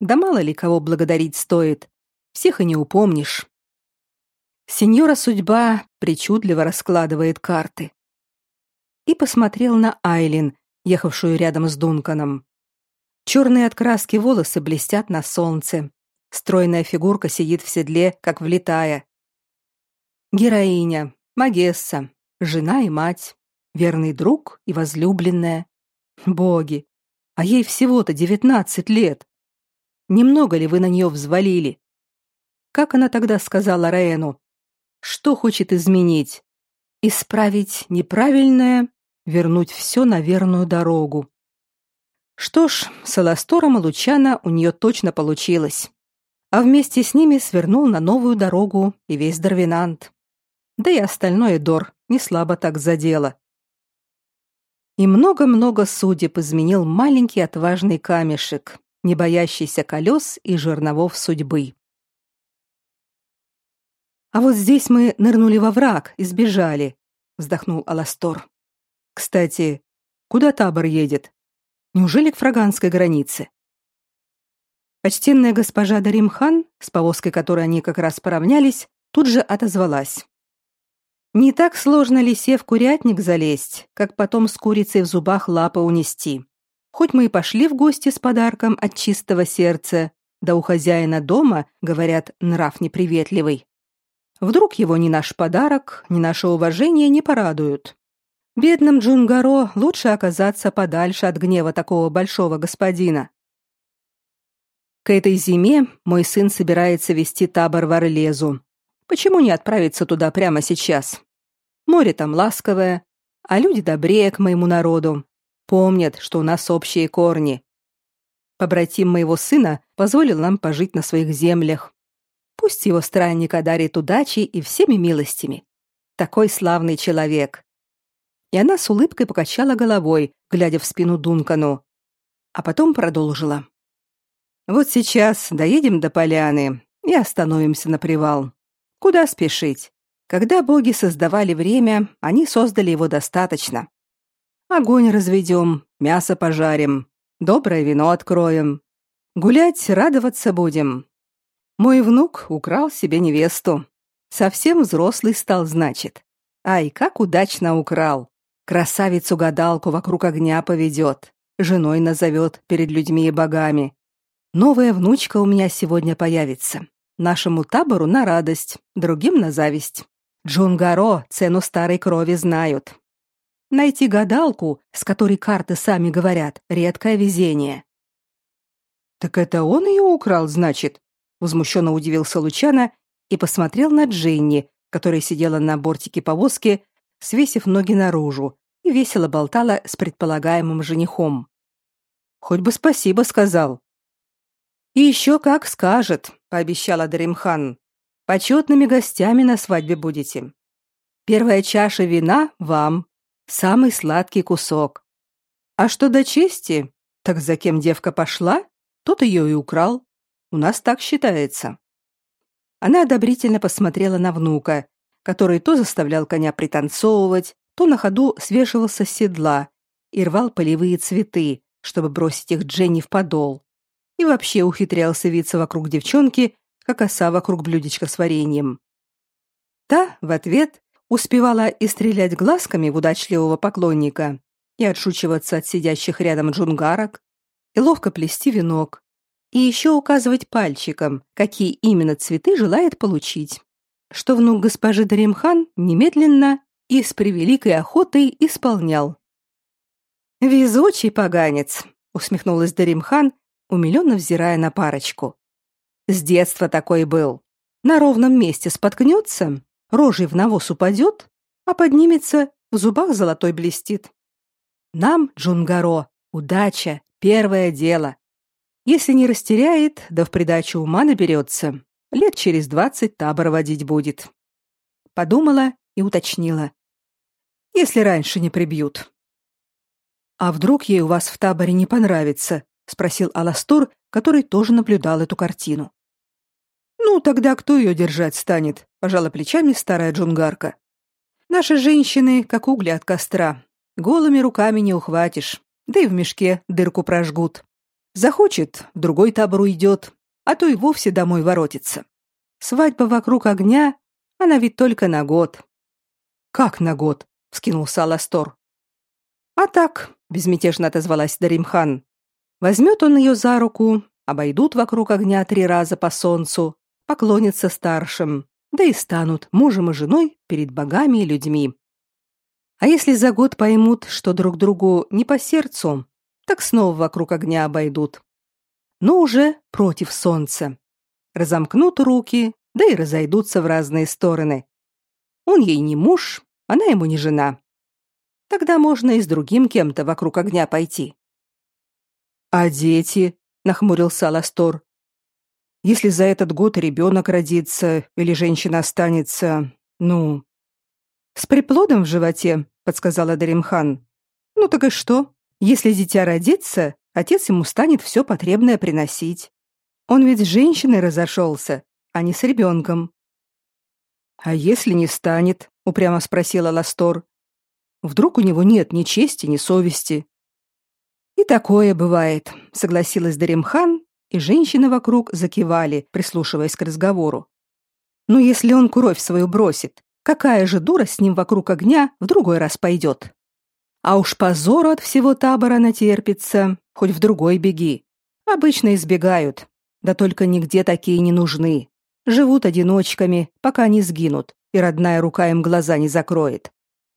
Да мало ли кого благодарить стоит, всех и не упомнишь. Сеньора судьба причудливо раскладывает карты. И посмотрел на Айлин, ехавшую рядом с Дунканом. Черные от краски волосы блестят на солнце. Стройная фигурка сидит в седле, как влитая. Героиня, Магесса, жена и мать, верный друг и возлюбленная. Боги, а ей всего-то девятнадцать лет. Немного ли вы на нее взвалили? Как она тогда сказала Раэну? Что хочет изменить? Исправить неправильное, вернуть все на верную дорогу. Что ж, с Аластором и Лучана у нее точно получилось. А вместе с ними свернул на новую дорогу и весь Дарвинант. Да и остальное Дор не слабо так задело. И много-много судеб изменил маленький отважный камешек, не боящийся колес и жерновов судьбы. А вот здесь мы нырнули во враг и сбежали, вздохнул Аластор. Кстати, куда табор едет? Неужели к фраганской границе? Почтенная госпожа Даримхан, с повозкой которой они как раз поравнялись, тут же отозвалась. Не так сложно лисе в курятник залезть, как потом с курицей в зубах лапы унести. Хоть мы и пошли в гости с подарком от чистого сердца, да у хозяина дома, говорят, нрав неприветливый. Вдруг его ни наш подарок, ни наше уважение не порадуют. Бедным Джунгаро лучше оказаться подальше от гнева такого большого господина. К этой зиме мой сын собирается вести табор в Орлезу, Почему не отправиться туда прямо сейчас? Море там ласковое, а люди добрее к моему народу. Помнят, что у нас общие корни. Побратим моего сына позволил нам пожить на своих землях. Пусть его странник одарит удачи и всеми милостями. Такой славный человек. И она с улыбкой покачала головой, глядя в спину Дункану, а потом продолжила. Вот сейчас доедем до поляны и остановимся на привал. Куда спешить? Когда боги создавали время, они создали его достаточно. Огонь разведем, мясо пожарим, доброе вино откроем. Гулять, радоваться будем. Мой внук украл себе невесту. Совсем взрослый стал, значит. Ай, как удачно украл. Красавицу-гадалку вокруг огня поведет, женой назовет перед людьми и богами. Новая внучка у меня сегодня появится. Нашему табору на радость, другим на зависть. Джунгаро цену старой крови знают. Найти гадалку, с которой карты сами говорят, редкое везение. Так это он ее украл, значит? Возмущенно удивился Лучана и посмотрел на Дженни, которая сидела на бортике повозки, свесив ноги наружу весело болтала с предполагаемым женихом. Хоть бы спасибо сказал. И еще как скажет, пообещала Даримхан. Почетными гостями на свадьбе будете. Первая чаша вина вам, самый сладкий кусок. А что до чести, так за кем девка пошла, тот ее и украл. У нас так считается. Она одобрительно посмотрела на внука, который то заставлял коня пританцовывать, то на ходу свешивался с седла и рвал полевые цветы, чтобы бросить их Дженни в подол и вообще ухитрялся виться вокруг девчонки, как оса вокруг блюдечка с вареньем. Та в ответ успевала и стрелять глазками в удачливого поклонника, и отшучиваться от сидящих рядом джунгарок, и ловко плести венок, и еще указывать пальчиком, какие именно цветы желает получить, что внук госпожи Даримхан немедленно и с превеликой охотой исполнял. «Везучий поганец!» — усмехнулась Даримхан, умиленно взирая на парочку. С детства такой был. На ровном месте споткнется, рожей в навоз упадет, а поднимется, в зубах золотой блестит. Нам, Джунгаро, удача — первое дело. Если не растеряет, да в придачу ума наберется, лет через двадцать табор водить будет. Подумала и уточнила. Если раньше не прибьют. А вдруг ей у вас в таборе не понравится? спросил Аластур, который тоже наблюдал эту картину. Ну, тогда кто ее держать станет? пожала плечами старая джунгарка. Наши женщины как угли от костра. Голыми руками не ухватишь, да и в мешке дырку прожгут. Захочет, в другой табор уйдет, а то и вовсе домой воротится. Свадьба вокруг огня, она ведь только на год. Как на год? Вскинулся Аластор. А так, безмятежно отозвалась Даримхан. Возьмет он ее за руку, обойдут вокруг огня три раза по солнцу, поклонятся старшим, да и станут мужем и женой перед богами и людьми. А если за год поймут, что друг другу не по сердцу, так снова вокруг огня обойдут. Но уже против солнца. Разомкнут руки, да и разойдутся в разные стороны. Он ей не муж, она ему не жена. Тогда можно и с другим кем-то вокруг огня пойти. А дети, нахмурился Аластор. Если за этот год ребенок родится или женщина останется, ну, с приплодом в животе, подсказала Даримхан. Ну так и что? Если дитя родится, отец ему станет все потребное приносить. Он ведь с женщиной разошелся, а не с ребенком. А если не станет? Упрямо спросила Ластор. Вдруг у него нет ни чести, ни совести. И такое бывает, согласилась Даримхан, и женщины вокруг закивали, прислушиваясь к разговору. Но если он кровь свою бросит, какая же дура с ним вокруг огня в другой раз пойдет? А уж позору от всего табора натерпится, хоть в другой беги. Обычно избегают, да только нигде такие не нужны. Живут одиночками, пока не сгинут, и родная рука им глаза не закроет.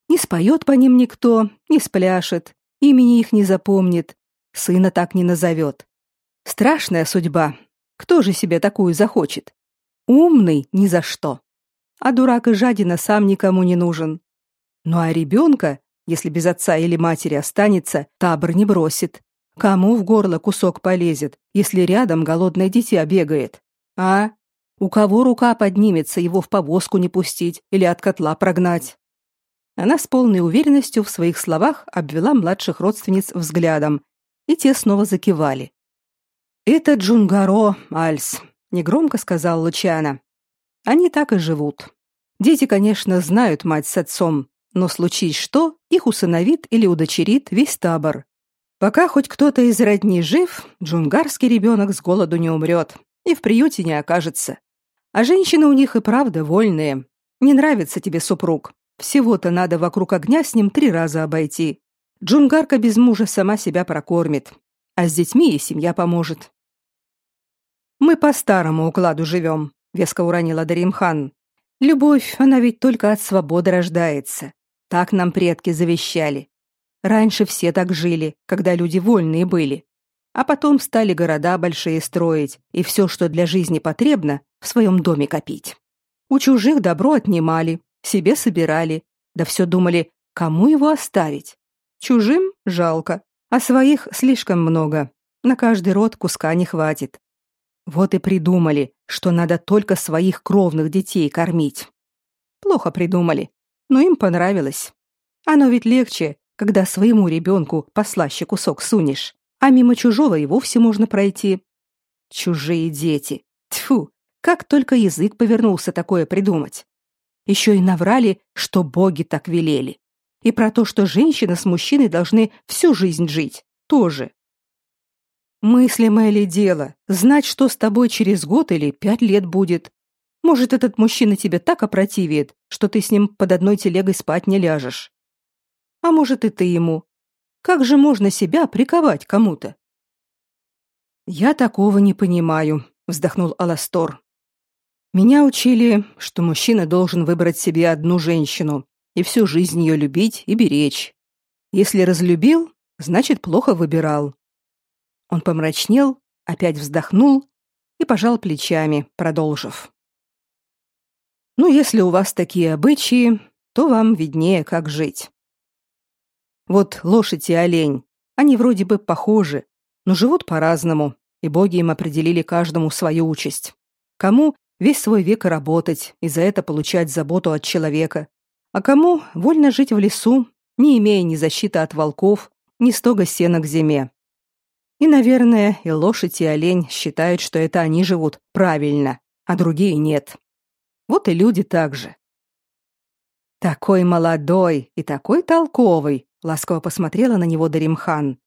Не споет по ним никто, не спляшет, имени их не запомнит, сына так не назовет. Страшная судьба. Кто же себе такую захочет? Умный ни за что. А дурак и жадина сам никому не нужен. Ну а ребенка если без отца или матери останется, табор не бросит. Кому в горло кусок полезет, если рядом голодное дитя бегает? А? У кого рука поднимется его в повозку не пустить или от котла прогнать? Она с полной уверенностью в своих словах обвела младших родственниц взглядом, и те снова закивали. «Это Джунгаро, Альс», — негромко сказал Лучана. «Они так и живут. Дети, конечно, знают мать с отцом, но случись что, их усыновит или удочерит весь табор. Пока хоть кто-то из родни жив, джунгарский ребенок с голоду не умрет и в приюте не окажется. А женщины у них и правда вольные. Не нравится тебе супруг. Всего-то надо вокруг огня с ним три раза обойти. Джунгарка без мужа сама себя прокормит, а с детьми и семья поможет. Мы по старому укладу живем, веско уронила Даримхан. Любовь, она ведь только от свободы рождается. Так нам предки завещали. Раньше все так жили, когда люди вольные были. А потом стали города большие строить и все, что для жизни потребно, в своем доме копить. У чужих добро отнимали, себе собирали, да все думали, кому его оставить. Чужим жалко, а своих слишком много. На каждый род куска не хватит. Вот и придумали, что надо только своих кровных детей кормить. Плохо придумали но им понравилось. Оно ведь легче, когда своему ребенку послаще кусок сунешь, а мимо чужого и вовсе можно пройти. Чужие дети. Тьфу, как только язык повернулся такое придумать. Еще и наврали, что боги так велели. И про то, что женщина с мужчиной должны всю жизнь жить, тоже. Мыслимое ли дело, знать, что с тобой через год или пять лет будет, может, этот мужчина тебе так опротивит, что ты с ним под одной телегой спать не ляжешь. А может, и ты ему. Как же можно себя приковать кому-то? Я такого не понимаю, вздохнул Аластор. Меня учили, что мужчина должен выбрать себе одну женщину и всю жизнь ее любить и беречь. Если разлюбил, значит, плохо выбирал. Он помрачнел, опять вздохнул и пожал плечами, продолжив. Ну, если у вас такие обычаи, то вам виднее, как жить. Вот лошадь и олень, они вроде бы похожи, но живут по-разному, и боги им определили каждому свою участь. Кому весь свой век работать и за это получать заботу от человека, а кому вольно жить в лесу, не имея ни защиты от волков, ни стога сена к зиме. И, наверное, и лошадь, и олень считают, что это они живут правильно, а другие нет. Вот и люди так же. Такой молодой и такой толковый, ласково посмотрела на него Даримхан.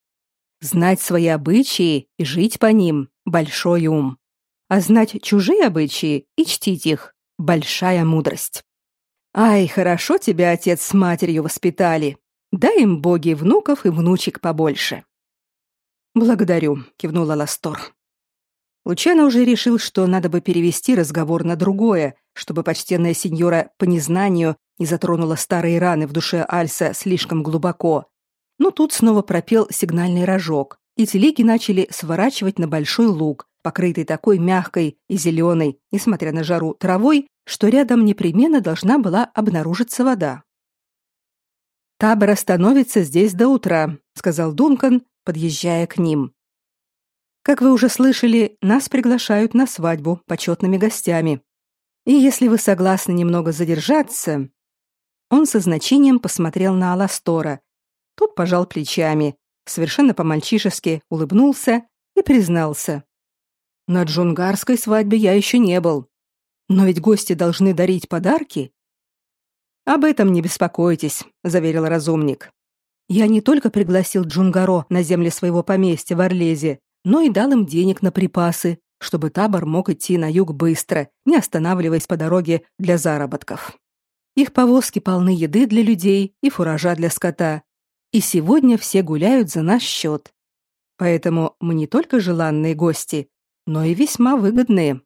Знать свои обычаи и жить по ним большой ум. А знать чужие обычаи и чтить их большая мудрость. Ай, хорошо тебя отец с матерью воспитали. Дай им боги внуков и внучек побольше. Благодарю, кивнула Ластор. Лучано уже решил, что надо бы перевести разговор на другое, чтобы почтенная сеньора по незнанию не затронула старые раны в душе Альса слишком глубоко. Но тут снова пропел сигнальный рожок, и телеги начали сворачивать на большой луг, покрытый такой мягкой и зеленой, несмотря на жару, травой, что рядом непременно должна была обнаружиться вода. «Табор остановится здесь до утра», — сказал Дункан, подъезжая к ним. «Как вы уже слышали, нас приглашают на свадьбу почетными гостями. И если вы согласны немного задержаться...» Он со значением посмотрел на Аластора. Тот пожал плечами, совершенно по-мальчишески улыбнулся и признался. «На джунгарской свадьбе я еще не был. Но ведь гости должны дарить подарки. Об этом не беспокойтесь, заверил разумник. Я не только пригласил Джунгаро на земли своего поместья в Орлезе, но и дал им денег на припасы, чтобы табор мог идти на юг быстро, не останавливаясь по дороге для заработков. Их повозки полны еды для людей и фуража для скота. И сегодня все гуляют за наш счет. Поэтому мы не только желанные гости, но и весьма выгодные.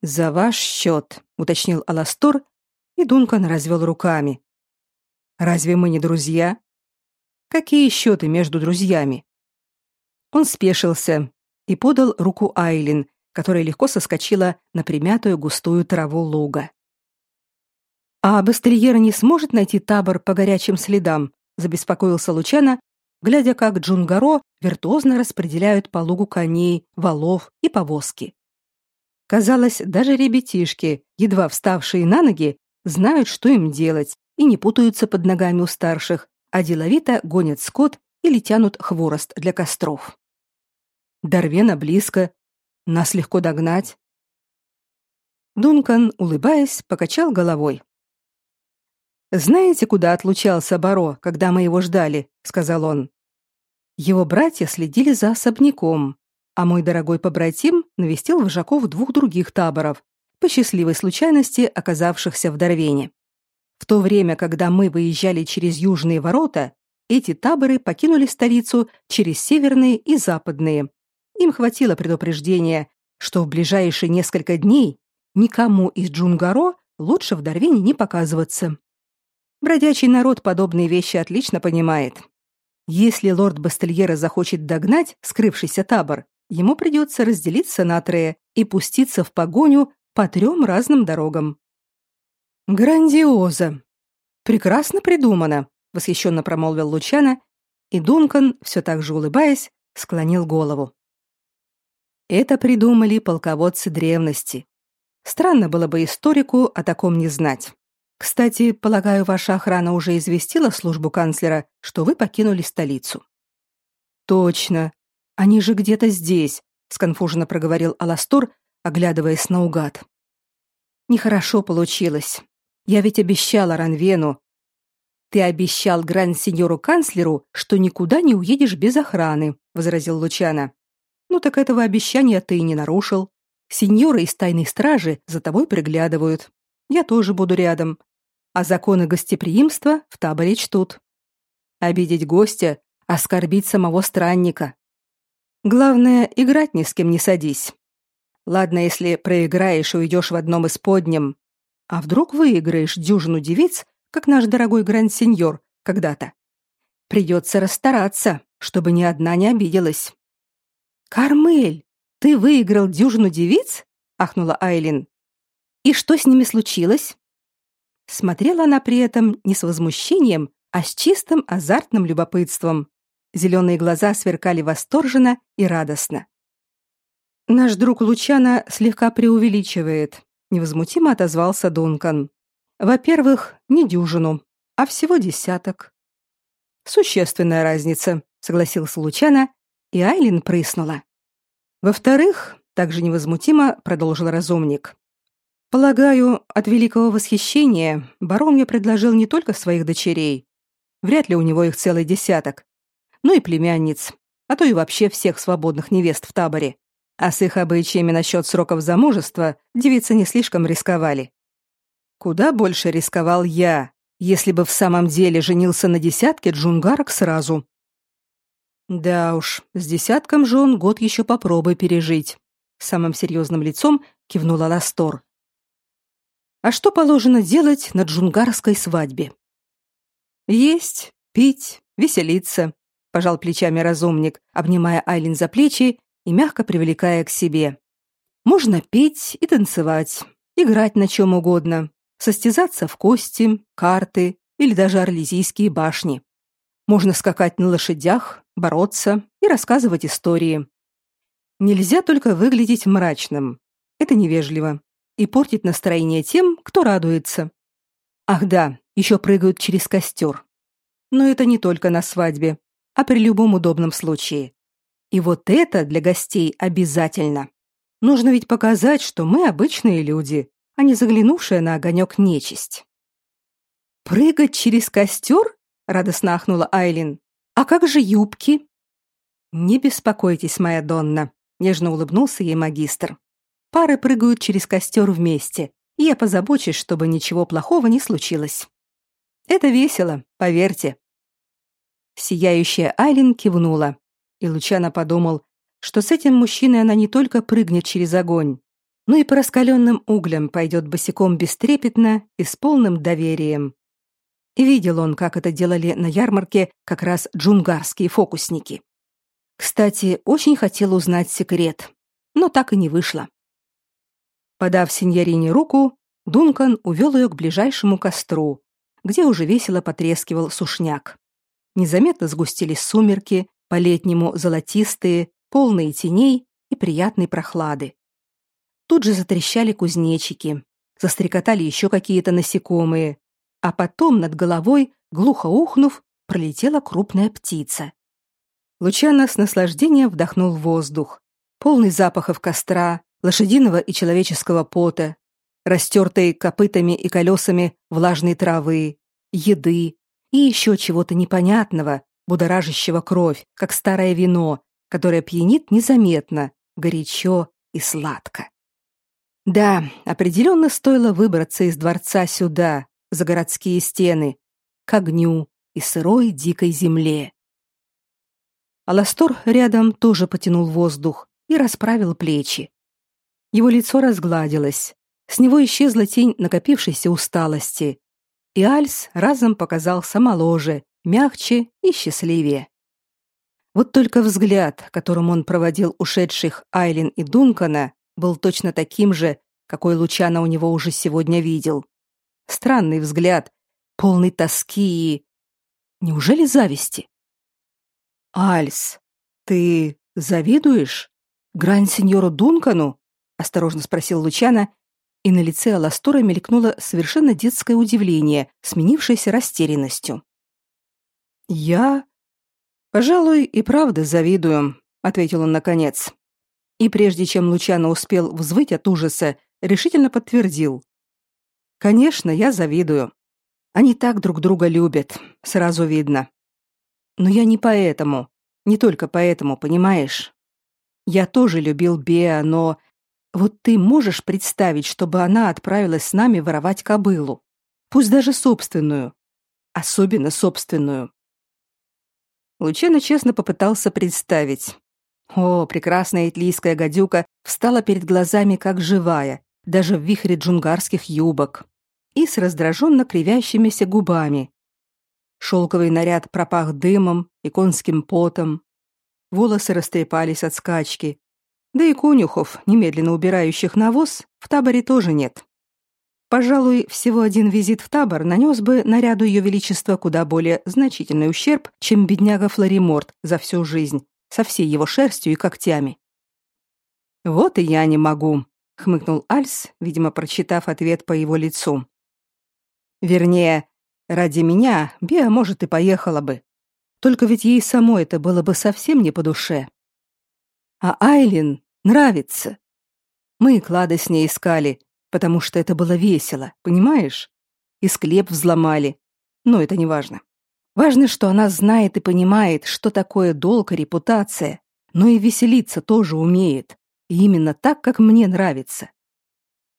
За ваш счет», — уточнил Аластор, и Дункан развел руками. Разве мы не друзья? Какие счеты между друзьями? Он спешился и подал руку Айлин, которая легко соскочила на примятую густую траву луга. А Бастельера не сможет найти табор по горячим следам, забеспокоился Лучана, глядя, как Джунгаро виртуозно распределяют по лугу коней, валов и повозки. Казалось, даже ребятишки, едва вставшие на ноги, знают, что им делать, и не путаются под ногами у старших, а деловито гонят скот или тянут хворост для костров. Дарвена близко, нас легко догнать. Дункан, улыбаясь, покачал головой. Знаете, куда отлучался Баро, когда мы его ждали, сказал он. Его братья следили за особняком, а мой дорогой побратим навестил вожаков двух других таборов, по счастливой случайности оказавшихся в Дарвене. В то время, когда мы выезжали через южные ворота, эти таборы покинули столицу через северные и западные. Им хватило предупреждения, что в ближайшие несколько дней никому из Джунгаро лучше в Дарвине не показываться. Бродячий народ подобные вещи отлично понимает. Если лорд Бастельера захочет догнать скрывшийся табор, ему придется разделиться на трое и пуститься в погоню по трем разным дорогам. Грандиоза. Прекрасно придумано, восхищенно промолвил Лучана, и Дункан, все так же улыбаясь, склонил голову. Это придумали полководцы древности. Странно было бы историку о таком не знать. Кстати, полагаю, ваша охрана уже известила службу канцлера, что вы покинули столицу. Точно, они же где-то здесь, сконфуженно проговорил Аластор, оглядываясь наугад. Нехорошо получилось. Я ведь обещала Ранвену. Ты обещал гранд-сеньору канцлеру, что никуда не уедешь без охраны, возразил Лучана. Ну так этого обещания ты и не нарушил. Сеньоры из тайной стражи за тобой приглядывают. Я тоже буду рядом. А законы гостеприимства в таборе чтут. Обидеть гостя, оскорбить самого странника. Главное, играть ни с кем не садись. Ладно, если проиграешь и уйдешь в одном из подням. А вдруг выиграешь дюжину девиц, как наш дорогой гранд-сеньор когда-то? Придется расстараться, чтобы ни одна не обиделась. «Кармель, ты выиграл дюжину девиц?» — ахнула Айлин. «И что с ними случилось?» Смотрела она при этом не с возмущением, а с чистым азартным любопытством. Зеленые глаза сверкали восторженно и радостно. Наш друг Лучана слегка преувеличивает, невозмутимо отозвался Дункан. Во-первых, не дюжину, а всего десяток. Существенная разница, согласился Лучана, и Айлин прыснула. Во-вторых, также невозмутимо продолжил разумник. Полагаю, от великого восхищения барон мне предложил не только своих дочерей, вряд ли у него их целый десяток, но и племянниц, а то и вообще всех свободных невест в таборе. А с их обычаями насчет сроков замужества девицы не слишком рисковали. Куда больше рисковал я, если бы в самом деле женился на десятке джунгарок сразу. Да уж, с десятком жен год еще попробуй пережить. Самым серьезным лицом кивнула Ластор. А что положено делать на джунгарской свадьбе? Есть, пить, веселиться, пожал плечами разумник, обнимая Айлин за плечи и мягко привлекая к себе. Можно петь и танцевать, играть на чем угодно, состязаться в кости, карты или даже орлезийские башни. Можно скакать на лошадях, бороться и рассказывать истории. Нельзя только выглядеть мрачным. Это невежливо. И портить настроение тем, кто радуется. Ах да, еще прыгают через костер. Но это не только на свадьбе, а при любом удобном случае. И вот это для гостей обязательно. Нужно ведь показать, что мы обычные люди, а не заглянувшая на огонек нечисть. «Прыгать через костер?» — радостно ахнула Айлин. «А как же юбки?» «Не беспокойтесь, моя Донна», — нежно улыбнулся ей магистр. «Пары прыгают через костер вместе, и я позабочусь, чтобы ничего плохого не случилось. Это весело, поверьте». Сияющая Айлин кивнула, и Лучано подумал, что с этим мужчиной она не только прыгнет через огонь, но и по раскаленным углям пойдет босиком бестрепетно и с полным доверием. И видел он, как это делали на ярмарке как раз джунгарские фокусники. Кстати, очень хотел узнать секрет, но так и не вышло. Подав сеньорине руку, Дункан увел ее к ближайшему костру, где уже весело потрескивал сушняк. Незаметно сгустились сумерки, по-летнему золотистые, полные теней и приятной прохлады. Тут же затрещали кузнечики, застрекотали еще какие-то насекомые, а потом над головой, глухо ухнув, пролетела крупная птица. Лучано с наслаждением вдохнул воздух, полный запахов костра, лошадиного и человеческого пота, растертой копытами и колесами влажной травы, еды и еще чего-то непонятного, будоражащего кровь, как старое вино, которое пьянит незаметно, горячо и сладко. Да, определенно стоило выбраться из дворца сюда, за городские стены, к огню и сырой дикой земле. Аластор рядом тоже потянул воздух и расправил плечи. Его лицо разгладилось, с него исчезла тень накопившейся усталости, и Альс разом показался моложе, мягче и счастливее. Вот только взгляд, которым он проводил ушедших Айлин и Дункана, был точно таким же, какой Лучана у него уже сегодня видел. Странный взгляд, полный тоски и... Неужели зависти? «Альс, ты завидуешь? Грань-сеньору Дункану?» — осторожно спросил Лучана, и на лице Аластора мелькнуло совершенно детское удивление, сменившееся растерянностью. «Я, пожалуй, и правда завидую», — ответил он наконец. И прежде чем Лучано успел взвыть от ужаса, решительно подтвердил. «Конечно, я завидую. Они так друг друга любят, сразу видно. Но я не поэтому, не только поэтому, понимаешь? Я тоже любил Беа, но вот ты можешь представить, чтобы она отправилась с нами воровать кобылу, пусть даже собственную, особенно собственную. Лучано честно попытался представить. О, прекрасная итлийская гадюка встала перед глазами как живая, даже в вихре джунгарских юбок, и с раздраженно кривящимися губами. Шелковый наряд пропах дымом и конским потом. Волосы растрепались от скачки. Да и конюхов, немедленно убирающих навоз, в таборе тоже нет. Пожалуй, всего один визит в табор нанес бы наряду ее величества куда более значительный ущерб, чем бедняга Флориморт за всю жизнь, со всей его шерстью и когтями. «Вот и я не могу», — хмыкнул Альс, видимо, прочитав ответ по его лицу. «Вернее, ради меня Беа, может, и поехала бы. Только ведь ей самой это было бы совсем не по душе. А Айлин нравится. Мы и клады с ней искали, потому что это было весело, понимаешь? И склеп взломали. Но это не важно. Важно, что она знает и понимает, что такое долг и репутация, но и веселиться тоже умеет. И именно так, как мне нравится.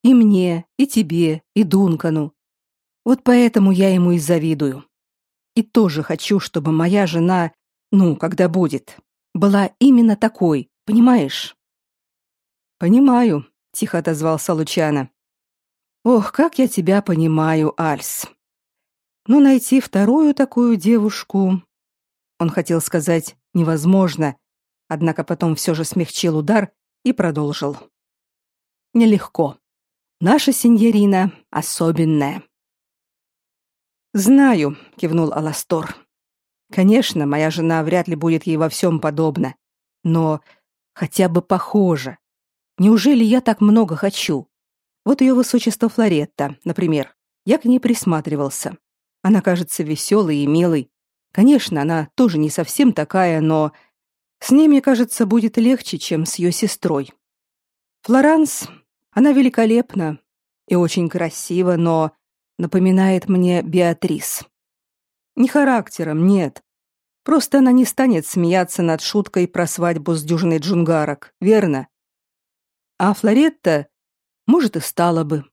И мне, и тебе, и Дункану. Вот поэтому я ему и завидую. И тоже хочу, чтобы моя жена, ну, когда будет, была именно такой, понимаешь? Понимаю, тихо отозвался Лучано. Ох, как я тебя понимаю, Альс. Но найти вторую такую девушку, он хотел сказать, невозможно, однако потом все же смягчил удар и продолжил. Нелегко. Наша сеньорина особенная. Знаю, кивнул Аластор. Конечно, моя жена вряд ли будет ей во всем подобна, но хотя бы похожа. Неужели я так много хочу? Вот ее высочество Флоретта, например. Я к ней присматривался. Она кажется веселой и милой. Конечно, она тоже не совсем такая, но с ней, мне кажется, будет легче, чем с ее сестрой. Флоранс, она великолепна и очень красива, но напоминает мне Беатрис. Не характером, нет. Просто она не станет смеяться над шуткой про свадьбу с дюжиной джунгарок, верно? А Флоретта может, и стала бы.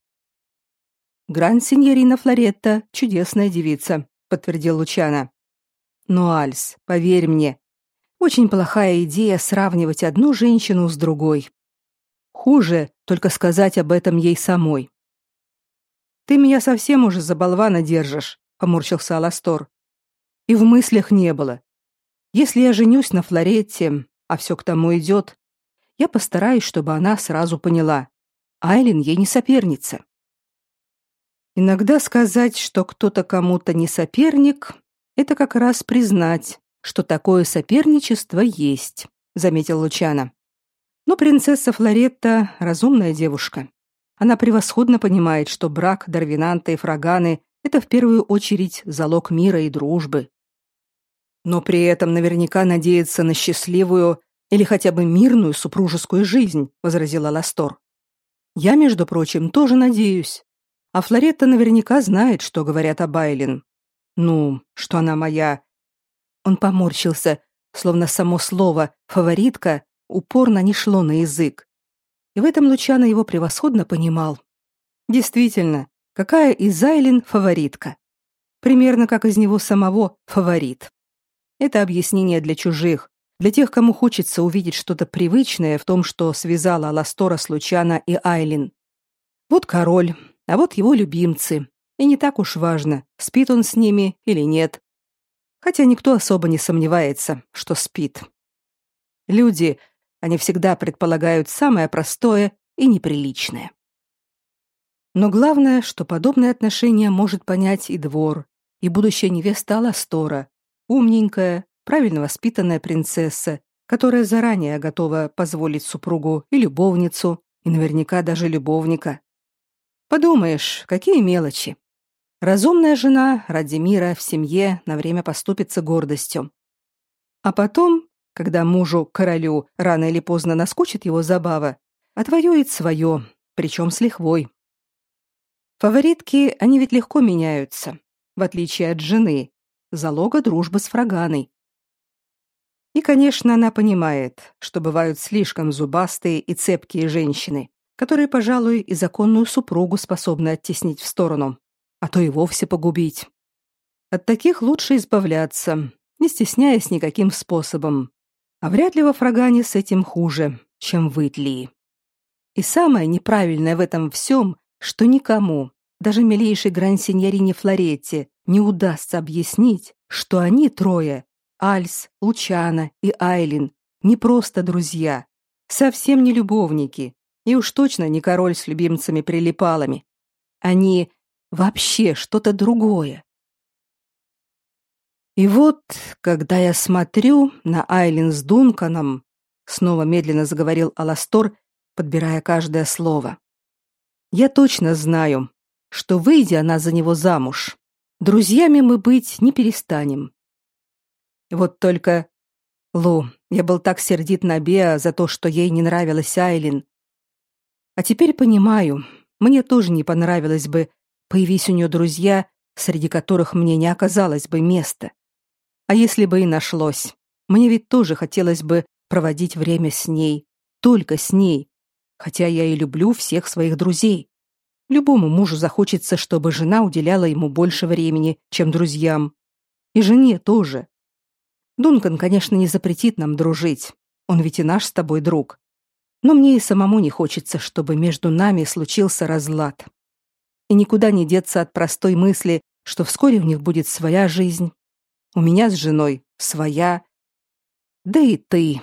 Гран-синьорина Флоретта — чудесная девица, подтвердил Лучано. Но, Альс, поверь мне, очень плохая идея сравнивать одну женщину с другой. Хуже только сказать об этом ей самой. Ты меня совсем уже за болвана держишь, поморщился Аластор. И в мыслях не было. Если я женюсь на Флоретте, а все к тому идет, я постараюсь, чтобы она сразу поняла. Айлин ей не соперница. Иногда сказать, что кто-то кому-то не соперник, это как раз признать, что такое соперничество есть, заметил Лучано. Но принцесса Флоретта разумная девушка. Она превосходно понимает, что брак Дарвинанта и Фраганы это в первую очередь залог мира и дружбы. Но при этом наверняка надеется на счастливую или хотя бы мирную супружескую жизнь, возразила Ластор. Я, между прочим, тоже надеюсь. А Флоретта наверняка знает, что говорят о Байлин. Ну, что она моя. Он поморщился, словно само слово фаворитка упорно не шло на язык. И в этом Лучано его превосходно понимал. Действительно, какая из Айлин фаворитка? Примерно как из него самого фаворит. Это объяснение для чужих, для тех, кому хочется увидеть что-то привычное в том, что связало Аластора с Лучано и Айлин. Вот король, а вот его любимцы. И не так уж важно, спит он с ними или нет. Хотя никто особо не сомневается, что спит. Люди, они всегда предполагают самое простое и неприличное. Но главное, что подобное отношение может понять и двор, и будущая невеста Аластора, умненькая, правильно воспитанная принцесса, которая заранее готова позволить супругу и любовницу, и наверняка даже любовника. Подумаешь, какие мелочи. Разумная жена ради мира в семье на время поступится гордостью. А потом, когда мужу, королю, рано или поздно наскучит его забава, отвоюет свое, причем с лихвой. Фаворитки, они ведь легко меняются, в отличие от жены, залога дружбы с фраганой. И, конечно, она понимает, что бывают слишком зубастые и цепкие женщины, которые, пожалуй, и законную супругу способны оттеснить в сторону, а то и вовсе погубить. От таких лучше избавляться, не стесняясь никаким способом. А вряд ли во Фрагане с этим хуже, чем в Итлии. И самое неправильное в этом всем, что никому, даже милейшей гранд-синьорине Флоретте, не удастся объяснить, что они трое Альс, Лучана и Айлин не просто друзья, совсем не любовники, и уж точно не король с любимцами-прилипалами. Они вообще что-то другое. И вот, когда я смотрю на Айлин с Дунканом, снова медленно заговорил Аластор, подбирая каждое слово. Я точно знаю, что выйдя она за него замуж, друзьями мы быть не перестанем. Вот только Лу, я был так сердит на Беа за то, что ей не нравилась Айлин. А теперь понимаю, мне тоже не понравилось бы, появись у нее друзья, среди которых мне не оказалось бы места. А если бы и нашлось, мне ведь тоже хотелось бы проводить время с ней, только с ней, хотя я и люблю всех своих друзей. Любому мужу захочется, чтобы жена уделяла ему больше времени, чем друзьям. И жене тоже. Дункан, конечно, не запретит нам дружить. Он ведь и наш с тобой друг. Но мне и самому не хочется, чтобы между нами случился разлад. И никуда не деться от простой мысли, что вскоре у них будет своя жизнь. У меня с женой своя. Да и ты.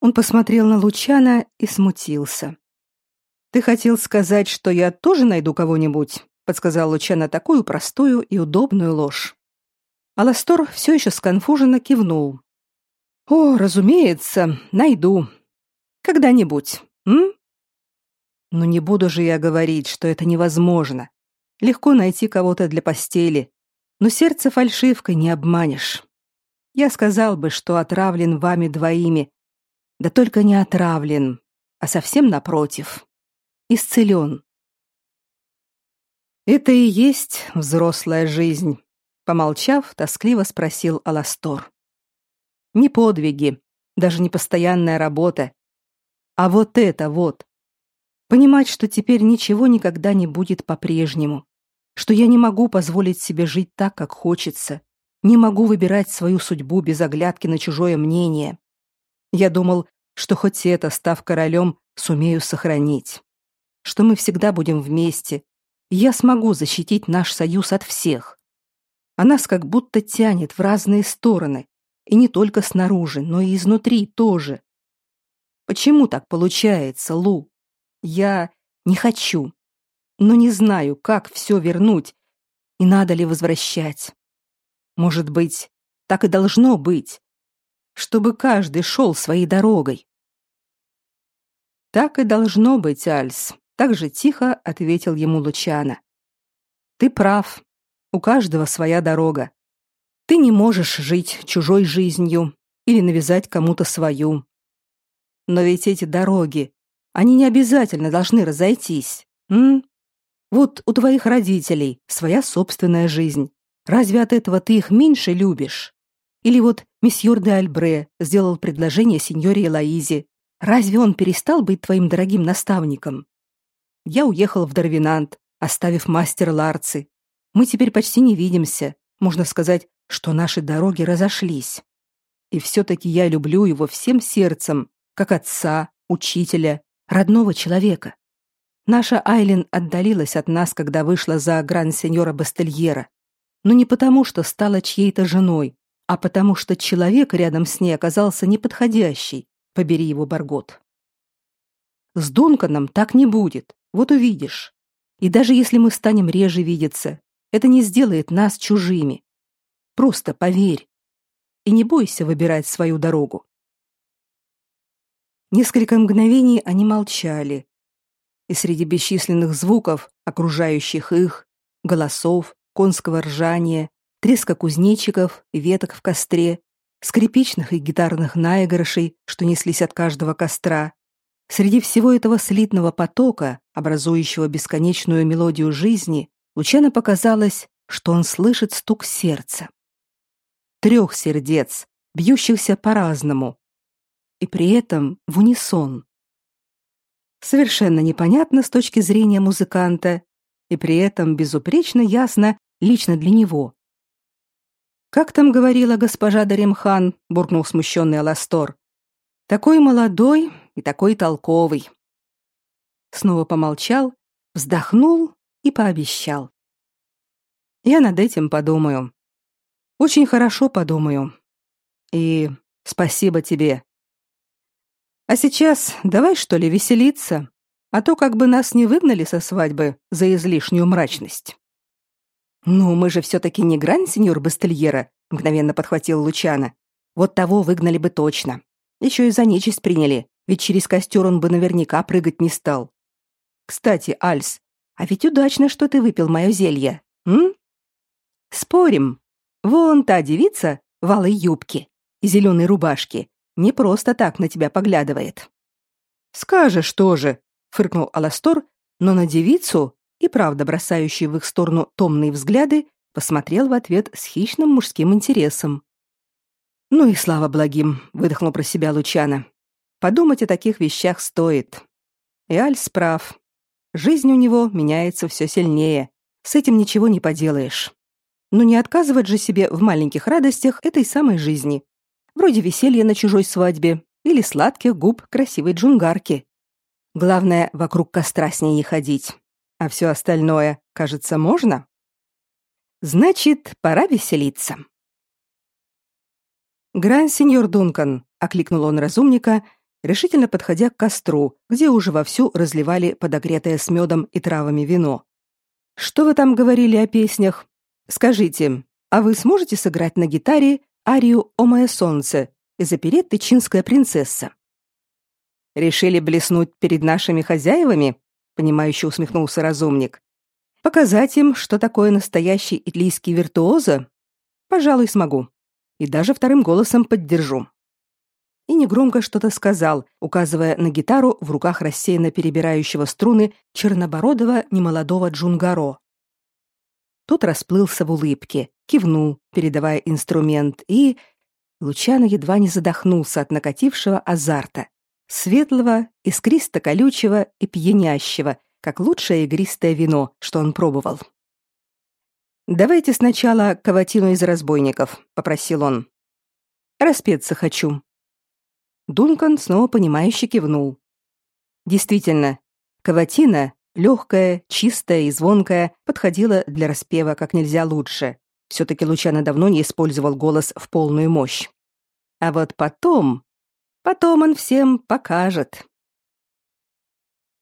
Он посмотрел на Лучана и смутился. Ты хотел сказать, что я тоже найду кого-нибудь? подсказал Лучана такую простую и удобную ложь. Аластор все еще сконфуженно кивнул. О, разумеется, найду. Когда-нибудь. М? Но не буду же я говорить, что это невозможно. Легко найти кого-то для постели, но сердце фальшивкой не обманешь. Я сказал бы, что отравлен вами двоими, да только не отравлен, а совсем напротив. Исцелен. Это и есть взрослая жизнь. Помолчав, тоскливо спросил Аластор. Не подвиги, даже не постоянная работа, а вот это вот. Понимать, что теперь ничего никогда не будет по-прежнему, что я не могу позволить себе жить так, как хочется, не могу выбирать свою судьбу без оглядки на чужое мнение. Я думал, что хоть это, став королем, сумею сохранить, что мы всегда будем вместе, я смогу защитить наш союз от всех, а нас как будто тянет в разные стороны, и не только снаружи, но и изнутри тоже. Почему так получается, Лу? Я не хочу, но не знаю, как все вернуть и надо ли возвращать. Может быть, так и должно быть, чтобы каждый шел своей дорогой. Так и должно быть, Альс, так же тихо ответил ему Лучана. Ты прав. У каждого своя дорога. Ты не можешь жить чужой жизнью или навязать кому-то свою. Но ведь эти дороги, они не обязательно должны разойтись. М? Вот у твоих родителей своя собственная жизнь. Разве от этого ты их меньше любишь? Или вот месьеор де Альбре сделал предложение сеньоре Элоизе. Разве он перестал быть твоим дорогим наставником? Я уехал в Дарвинант, оставив мастер Ларци, мы теперь почти не видимся. Можно сказать, что наши дороги разошлись. И все-таки я люблю его всем сердцем, как отца, учителя, родного человека. Наша Айлин отдалилась от нас, когда вышла за гран-сеньора Бастельера. Но не потому, что стала чьей-то женой, а потому что человек рядом с ней оказался неподходящий. Побери его, Баргот. С Дунканом так не будет, вот увидишь. И даже если мы станем реже видеться, это не сделает нас чужими. Просто поверь. И не бойся выбирать свою дорогу. Несколько мгновений они молчали. И среди бесчисленных звуков, окружающих их, голосов, конского ржания, треска кузнечиков и веток в костре, скрипичных и гитарных наигрышей, что неслись от каждого костра, среди всего этого слитного потока, образующего бесконечную мелодию жизни, Лучано показалось, что он слышит стук сердца. Трех сердец, бьющихся по-разному, и при этом в унисон. Совершенно непонятно с точки зрения музыканта, и при этом безупречно ясно лично для него. «Как там говорила госпожа Даремхан?» — буркнул смущенный Аластор. «Такой молодой и такой толковый». Снова помолчал, вздохнул и пообещал. Я над этим подумаю. Очень хорошо подумаю. И спасибо тебе. А сейчас давай что ли веселиться, А то как бы нас не выгнали со свадьбы за излишнюю мрачность. Ну, мы же все таки не грань сеньор Бастельера, мгновенно подхватил Лучана. Вот того выгнали бы точно. Еще и за нечисть приняли, ведь через костер он бы наверняка прыгать не стал. Кстати, Альс, а ведь удачно, что ты выпил мое зелье. М? Спорим. Вон та девица в алой юбке и зеленой рубашке не просто так на тебя поглядывает. Скажешь тоже, фыркнул Аластор, но на девицу и правда бросающую в их сторону томные взгляды посмотрел в ответ с хищным мужским интересом. Ну и слава благим, выдохнул про себя Лучана. Подумать о таких вещах стоит. И Альс прав. Жизнь у него меняется все сильнее. С этим ничего не поделаешь. Но не отказывать же себе в маленьких радостях этой самой жизни. Вроде веселья на чужой свадьбе или сладких губ красивой джунгарки. Главное, вокруг костра с ней не ходить. А все остальное, кажется, можно? Значит, пора веселиться. «Гран, сеньор Дункан», — окликнул он разумника, решительно подходя к костру, где уже вовсю разливали подогретое с медом и травами вино. «Что вы там говорили о песнях? Скажите, а вы сможете сыграть на гитаре арию «О мое солнце» из оперетты «Чинская принцесса»?» «Решили блеснуть перед нашими хозяевами?» — понимающе усмехнулся разумник. «Показать им, что такое настоящий итлийский виртуоза? Пожалуй, смогу. И даже вторым голосом поддержу». И негромко что-то сказал, указывая на гитару в руках рассеянно перебирающего струны чернобородого немолодого Джунгаро. Тот расплылся в улыбке, кивнул, передавая инструмент, и Лучано едва не задохнулся от накатившего азарта, светлого, искристо-колючего и пьянящего, как лучшее игристое вино, что он пробовал. «Давайте сначала каватину из разбойников», — попросил он. «Распеться хочу». Дункан снова понимающе кивнул. Действительно, каватина легкая, чистая и звонкая, подходила для распева как нельзя лучше. Все-таки Лучано давно не использовал голос в полную мощь. А вот потом... Потом он всем покажет.